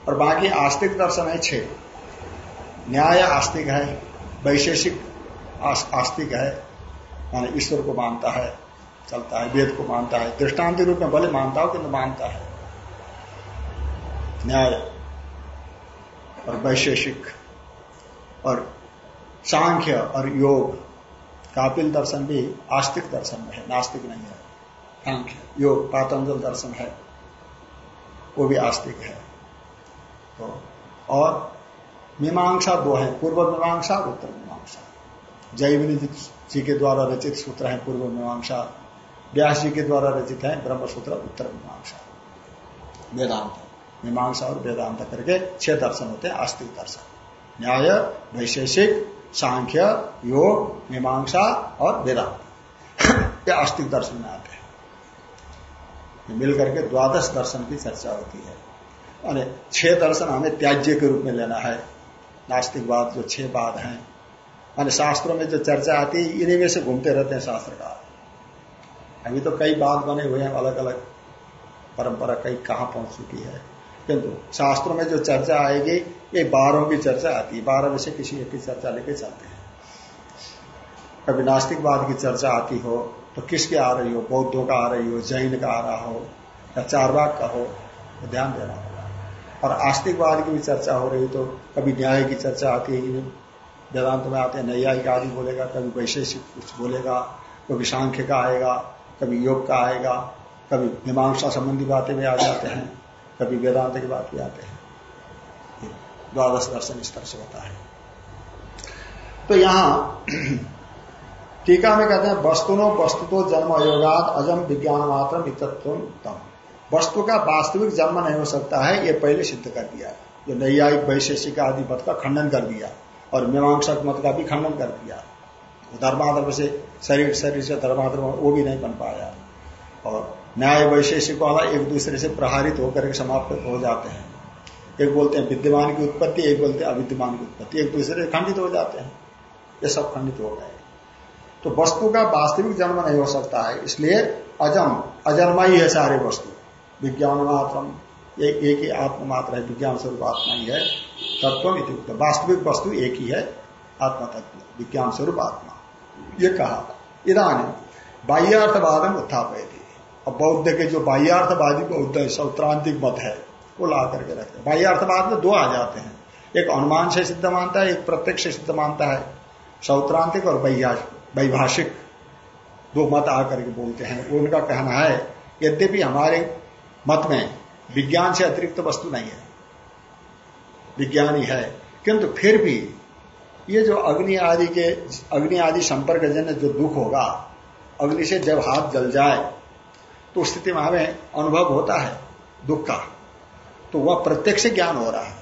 और बाकी आस्तिक दर्शन है छह। न्याय आस्तिक है, वैशेषिक आस्तिक है, माने ईश्वर को मानता है, चलता है, वेद को मानता है, दृष्टांत रूप में भले मानता हो किंतु मानता है। न्याय और वैशेषिक और सांख्य और योग कापिल दर्शन भी आस्तिक दर्शन में है नास्तिक नहीं है। सांख्य। योग पातंजल दर्शन है वो भी आस्तिक है। तो और मीमांसा दो है पूर्व मीमांसा और उत्तर मीमांसा। जैविनी जी के द्वारा रचित सूत्र है पूर्व मीमांसा व्यास जी के द्वारा रचित है ब्रह्म सूत्र उत्तर मीमांसा। वेदांत मीमांसा और वेदांत करके छह दर्शन होते हैं आस्तिक दर्शन। न्याय वैशेषिक सांख्य, योग, मीमांसा और वेदांत। ये आस्तिक दर्शन में आते हैं। मिलकर के द्वादश दर्शन की चर्चा होती है। छह दर्शन हमें त्याज्य के रूप में लेना है। नास्तिकवाद जो छह बाद हैं। मान शास्त्रों में जो चर्चा आती है, इन्हीं में से घूमते रहते हैं शास्त्रकार। अभी तो कई बात बने हुए हैं अलग अलग परंपरा कई कहाँ पहुँच चुकी है। किंतु शास्त्रों में जो चर्चा आएगी, ये बारहों की चर्चा आती है। बारह में से किसी एक की चर्चा लेके चलते हैं। कभी नास्तिकवाद की चर्चा आती हो तो किसकी आ रही हो? बौद्धों का आ रही हो, जैन का आ रहा हो, या चारवाक का हो तो ध्यान देना होगा। और आस्तिकवाद की भी चर्चा हो रही तो कभी न्याय की चर्चा आती है वेदांत में आते हैं नैयायिक आदि बोलेगा, कभी वैशेषिक कुछ बोलेगा, कभी सांख्य का आएगा, कभी योग का आएगा, कभी मीमांसा संबंधी बातें भी आ जाते हैं। कभी वेदांत की बात भी आते हैं। द्वादश दर्शन इस तरह से होता है। तो यहाँ टीका में कहते हैं, वस्तुनो वस्तु तो जन्म अयोगात अजम विज्ञान मात्र मित्रत्व वस्तु का वास्तविक जन्म नहीं हो सकता है, ये पहले सिद्ध कर दिया जो नैयायिक, वैशेषिक आदि मत का खंडन कर दिया। और मीमांसक मत का भी खंडन कर दिया। धर्माधर्म से, शरीर शरीर से धर्माधर्म, वो भी नहीं बन पाया। और न्याय वैशेषिक वाला एक दूसरे से प्रहारित होकर के समाप्त हो जाते हैं। एक बोलते हैं विद्यमान की उत्पत्ति, एक बोलते हैं अविद्यमान की उत्पत्ति। एक दूसरे से खंडित हो जाते हैं। ये सब खंडित हो गए। तो वस्तु का वास्तविक जन्म नहीं हो सकता है, इसलिए अजम अजन्मा ही है सारे वस्तु। विज्ञान मात्र एक एक ही आत्म मात्र है, विज्ञान स्वरूप आत्मा ही है, तत्व वास्तविक वस्तु एक ही है आत्मा तत्व विज्ञान स्वरूप आत्मा। ये कहा इधानी बाह्यार्थवादम उत्थापित अब बौद्ध के जो बाह्यार्थवादी बौद्ध है, सौत्रांतिक मत है, वो ला करके रखते हैं। बाह्यार्थवाद में दो आ जाते हैं। एक अनुमान से सिद्ध मानता है, एक प्रत्यक्ष से सिद्ध मानता है। सौत्रांतिक और वैभाषिक दो मत आकर के बोलते हैं। उनका कहना है, यद्यपि हमारे मत में विज्ञान से अतिरिक्त वस्तु नहीं है, विज्ञान ही है किंतु फिर भी ये जो अग्नि आदि के, अग्नि आदि संपर्क जन्य जो दुख होगा, अग्नि से जब हाथ जल जाए तो स्थिति में हमें अनुभव होता है, दुख का। तो वह प्रत्यक्ष ज्ञान हो रहा है।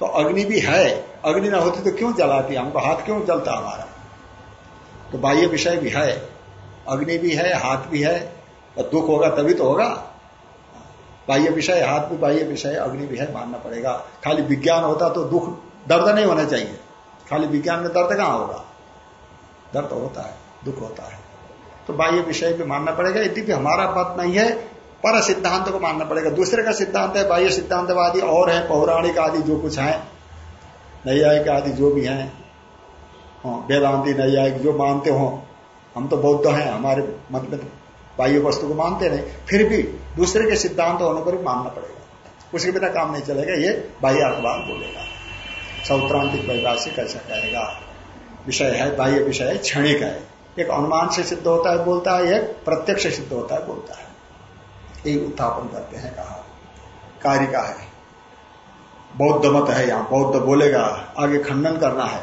तो अग्नि भी है, अग्नि ना होती तो क्यों जलाती? हमको हाथ क्यों जलता हमारा? तो बाह्य विषय भी है, अग्नि भी है, हाथ भी है, और दुख होगा तभी तो होगा। बाह्य विषय, हाथ भी बाह्य विषय, अग्नि भी है, मानना पड़ेगा। खाली विज्ञान होता तो दुख, दर्द नहीं होना चाहिए। खाली विज्ञान में दर्द कहाँ होगा? दर्द होता है, दुख होता है। तो बाह्य विषय भी मानना पड़ेगा। यदि भी हमारा मत नहीं है पर सिद्धांत को मानना पड़ेगा। दूसरे का सिद्धांत है बाह्य सिद्धांतवादी और है पौराणिक आदि जो कुछ है नैयायिक आदि जो भी है हाँ, वेदांति नैयायिक जो मानते हो हम तो बौद्ध हैं हमारे मत में बाह्य वस्तु को मानते नहीं। फिर भी दूसरे के सिद्धांत होने पर भी मानना पड़ेगा। उसके बिना काम नहीं चलेगा ये बाह्य अखबार बोलेगा। सौत्रांतिक वैभाषिक ऐसा कहेगा। विषय है बाह्य विषय है क्षणिक है। एक अनुमान से सिद्ध होता है, बोलता है, एक प्रत्यक्ष सिद्ध होता है, बोलता है। यही उत्थापन करते हैं, कहा। कार्य का है। बौद्ध मत है यहाँ, बौद्ध बोलेगा, आगे खंडन करना है।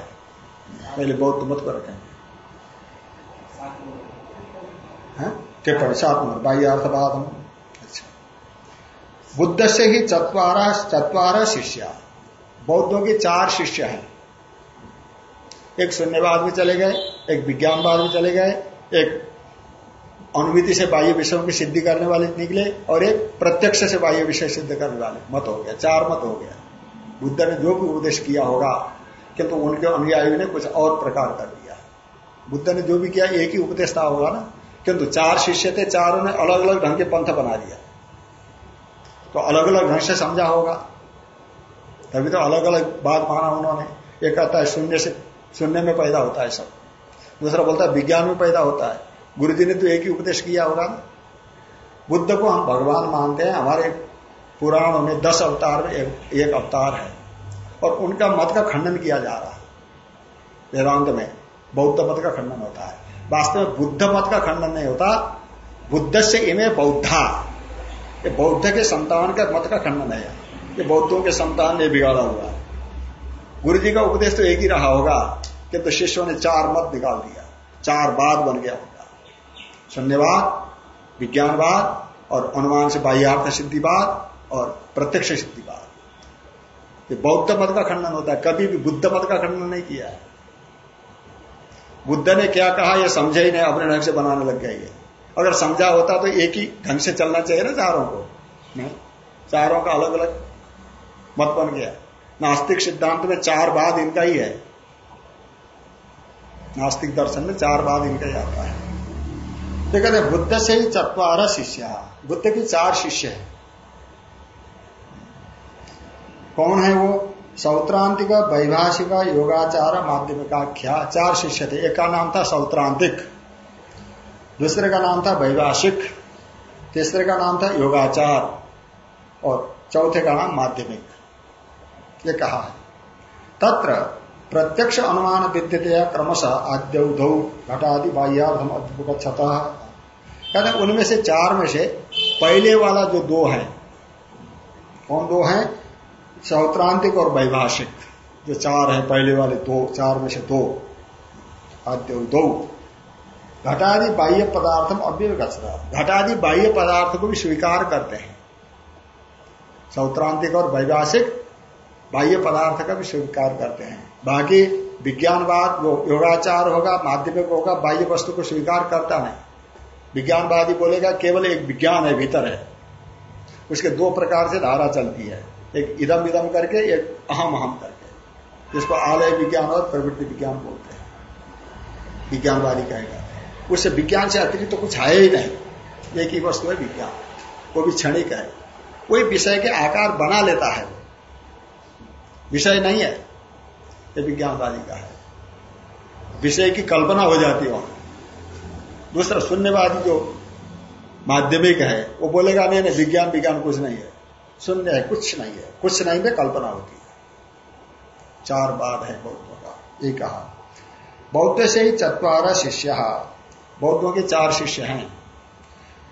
पहले बौद्ध मत को रखेंगे। सात नंबर बाह्यार्थवाद हम अच्छा। बुद्ध से ही चतवारा चतवारा शिष्य। बौद्धों के चार शिष्य हैं। एक शून्यवाद में चले गए, एक विज्ञानवाद में चले गए, एक अनुमिति से बाह्य विषयों की सिद्धि करने वाले निकले और एक प्रत्यक्ष से बाह्य विषय सिद्ध करने वाले। मत हो गया, चार मत हो गया। बुद्ध ने जो भी उपदेश किया होगा, किंतु तो उनके अनुयायी ने कुछ और प्रकार कर दिया। बुद्ध ने जो भी किया, एक ही उपदेश था होगा ना? किंतु तो चार शिष्य थे, चारों ने अलग अलग ढंग के पंथ बना दिया। तो अलग अलग ढंग से समझा होगा। तभी तो अलग अलग बात माना उन्होंने। एक कहता है, शून्य से शून्य में पैदा होता है सब। दूसरा बोलता है विज्ञान में पैदा होता है। गुरु जी ने तो एक ही उपदेश किया होगा बुद्ध को हम भगवान मानते हैं हमारे पुराणों में दस अवतार में एक, एक अवतार है। और उनका मत का खंडन किया जा रहा है। वेदांत में बौद्ध मत का खंडन होता है। वास्तव में बुद्ध मत का खंडन नहीं होता। बुद्ध से इमे बौद्धा। ये बौद्ध के संतान का मत का खंडन है। ये बौद्धों के संतान ने बिगाड़ा हुआ है। गुरु जी का उपदेश तो एक ही रहा होगा कि तो शिष्यों ने चार मत निकाल दिया। चार बाद बन गया होगा शून्यवाद, विज्ञानवाद और अनुमान से बाह्यार्थ सिद्धिवाद और प्रत्यक्ष सिद्धिवाद। ये बौद्ध मत का खंडन होता है। कभी भी बुद्ध मत का खंडन नहीं किया है। बुद्ध ने क्या कहा, ये समझे ही नहीं, अपने ढंग से बनाने लग गया ये। अगर समझा होता तो एक ही ढंग से चलना चाहिए ना चारों को। चारों का अलग अलग मत बन गया। नास्तिक सिद्धांत में चार बाद इनका ही है। नास्तिक दर्शन में चार बाद इनका ही आता है। कहते बुद्ध से ही चतवार शिष्य। बुद्ध के चार शिष्य है। कौन है वो? सौत्रांतिक, वैभाषिक, योगाचार माध्यमिकाख्या चार शिष्य थे। एक का नाम था सौत्रांतिक। दूसरे का नाम था वैभाषिक। तीसरे का नाम था योगाचार। और चौथे का नाम माध्यमिक। ये कहा तत्र प्रत्यक्ष अनुमान विद्यते क्रमशः आद्य उधौ घटादि बाह्यार्धम अद्भुत कहते उनमें से चार में से पहले वाला जो दो है, कौन दो है? सौत्रांतिक और वैभाषिक। जो चार है, पहले वाले दो, चार में से दो आद्य दो घटादि बाह्य पदार्थम अव्यवगछता घटादि बाह्य पदार्थ को भी स्वीकार करते हैं। सौत्रांतिक और वैभाषिक बाह्य पदार्थ का भी स्वीकार करते हैं। बाकी विज्ञानवाद योगाचार होगा, माध्यमिक होगा, बाह्य वस्तु को स्वीकार करता नहीं। विज्ञानवादी बोलेगा, केवल एक विज्ञान है, भीतर है। उसके दो प्रकार से धारा चलती है। एक इदम इदम करके, एक अहम अहम करके। जिसको आलय विज्ञान और प्रवृत्ति विज्ञान बोलते हैं। विज्ञानवादी कहेगा उससे विज्ञान से अतिरिक्त तो कुछ है ही नहीं। एक ही वस्तु है विज्ञान। वो भी क्षणिक है। कोई विषय के आकार बना लेता है। विषय नहीं है, ये विज्ञानवादी का है। विषय की कल्पना हो जाती है वहाँ। दूसरा, शून्यवादी जो माध्यमिक है, वो बोलेगा, नहीं नहीं, विज्ञान विज्ञान कुछ नहीं है। शून्य है, कुछ नहीं है। कुछ नहीं में कल्पना होती है। चार बात है बौद्धों का, ये कहा। बौद्ध से ही चतवारा शिष्य। बौद्धों के चार शिष्य हैं।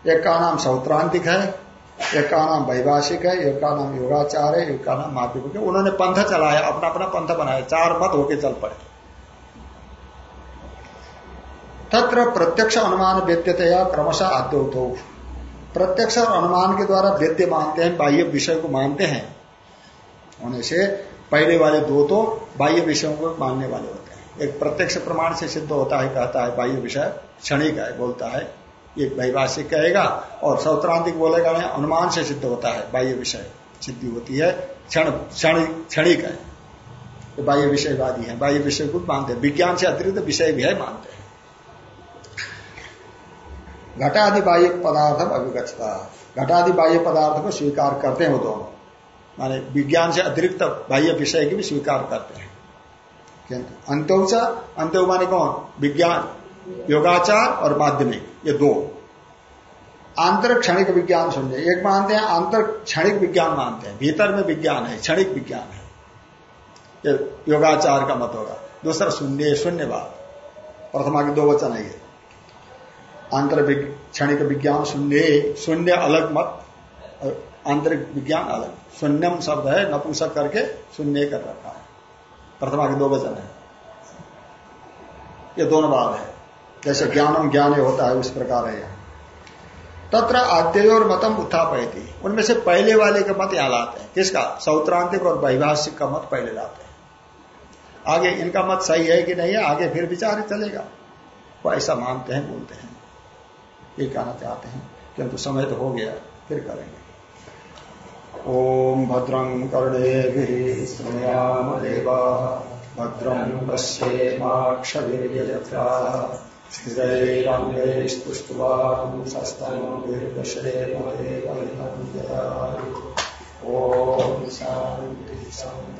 एक का नाम सौत्रांतिक है एक का नाम वैभाषिक है एक का नाम योगाचार है एक का नाम माध्यमिक है। उन्होंने पंथ चलाया अपना अपना पंथ बनाया, चार मत होके चल पड़े। तत्र प्रत्यक्ष अनुमान वेद्यतया क्रमशः आद्योत। प्रत्यक्ष और अनुमान के द्वारा वेद्य मानते हैं, बाह्य विषय को मानते हैं। होने से पहले वाले दो तो बाह्य विषयों को मानने वाले होते हैं। एक प्रत्यक्ष प्रमाण से सिद्ध होता है, कहता है, बाह्य विषय क्षणिक है, बोलता है ये वैभाषिक कहेगा और सौत्रांतिक बोलेगा नहीं अनुमान से सिद्ध होता है, बाह्य विषय सिद्धि होती है, क्षण क्षण, क्षणिक है। तो बाह्य विषयवादी है, बाह्य विषय को मानते हैं। विज्ञान से अतिरिक्त विषय भी है, मानते हैं। घटादि बाह्य पदार्थ अभिगछता घटादि बाह्य पदार्थ को स्वीकार करते हैं वो दोनों। माने विज्ञान से अतिरिक्त बाह्य विषय की भी स्वीकार करते हैं। किंतु अंत्योचा अंत्यो माने कौन? विज्ञान। योगाचार और माध्यमिक, ये दो। आंतर क्षणिक विज्ञान सुनते एक मानते हैं आंतर क्षणिक विज्ञान मानते हैं। भीतर में विज्ञान है, क्षणिक विज्ञान है। ये योगाचार का मत होगा। दूसरा शून्य शून्यवाद प्रथमा के दो वचन है ये। आंतर क्षणिक विज्ञान शून्य शून्य अलग मत। आंतरिक विज्ञान अलग। शून्यम शब्द है नपुंसक करके शून्य कर रखा है। प्रथमा के दो वचन है। ये दोनों बात है। जैसे ज्ञानम ज्ञान होता है, उस प्रकार है यहाँ। तत्र आद्य और मतम उत्थापयती। उनमें से पहले वाले का मत यहाँ लाते हैं। किसका? सौत्रांतिक और वैभाषिक का मत पहले लाते हैं। आगे इनका मत सही है कि नहीं है, आगे फिर विचार चलेगा। वो ऐसा मानते हैं, बोलते हैं। ये कहना चाहते हैं, किंतु समय तो हो गया, फिर करेंगे। ओम भद्रं कर्णे भद्रं पश्येमाक्षवीर्यजत्रा। स्थिरैरङ्गैस्तुष्ट्वांसस्तनोभिर्दशरेमदेवैनन्दयाय ॐ शान्ति शान्ति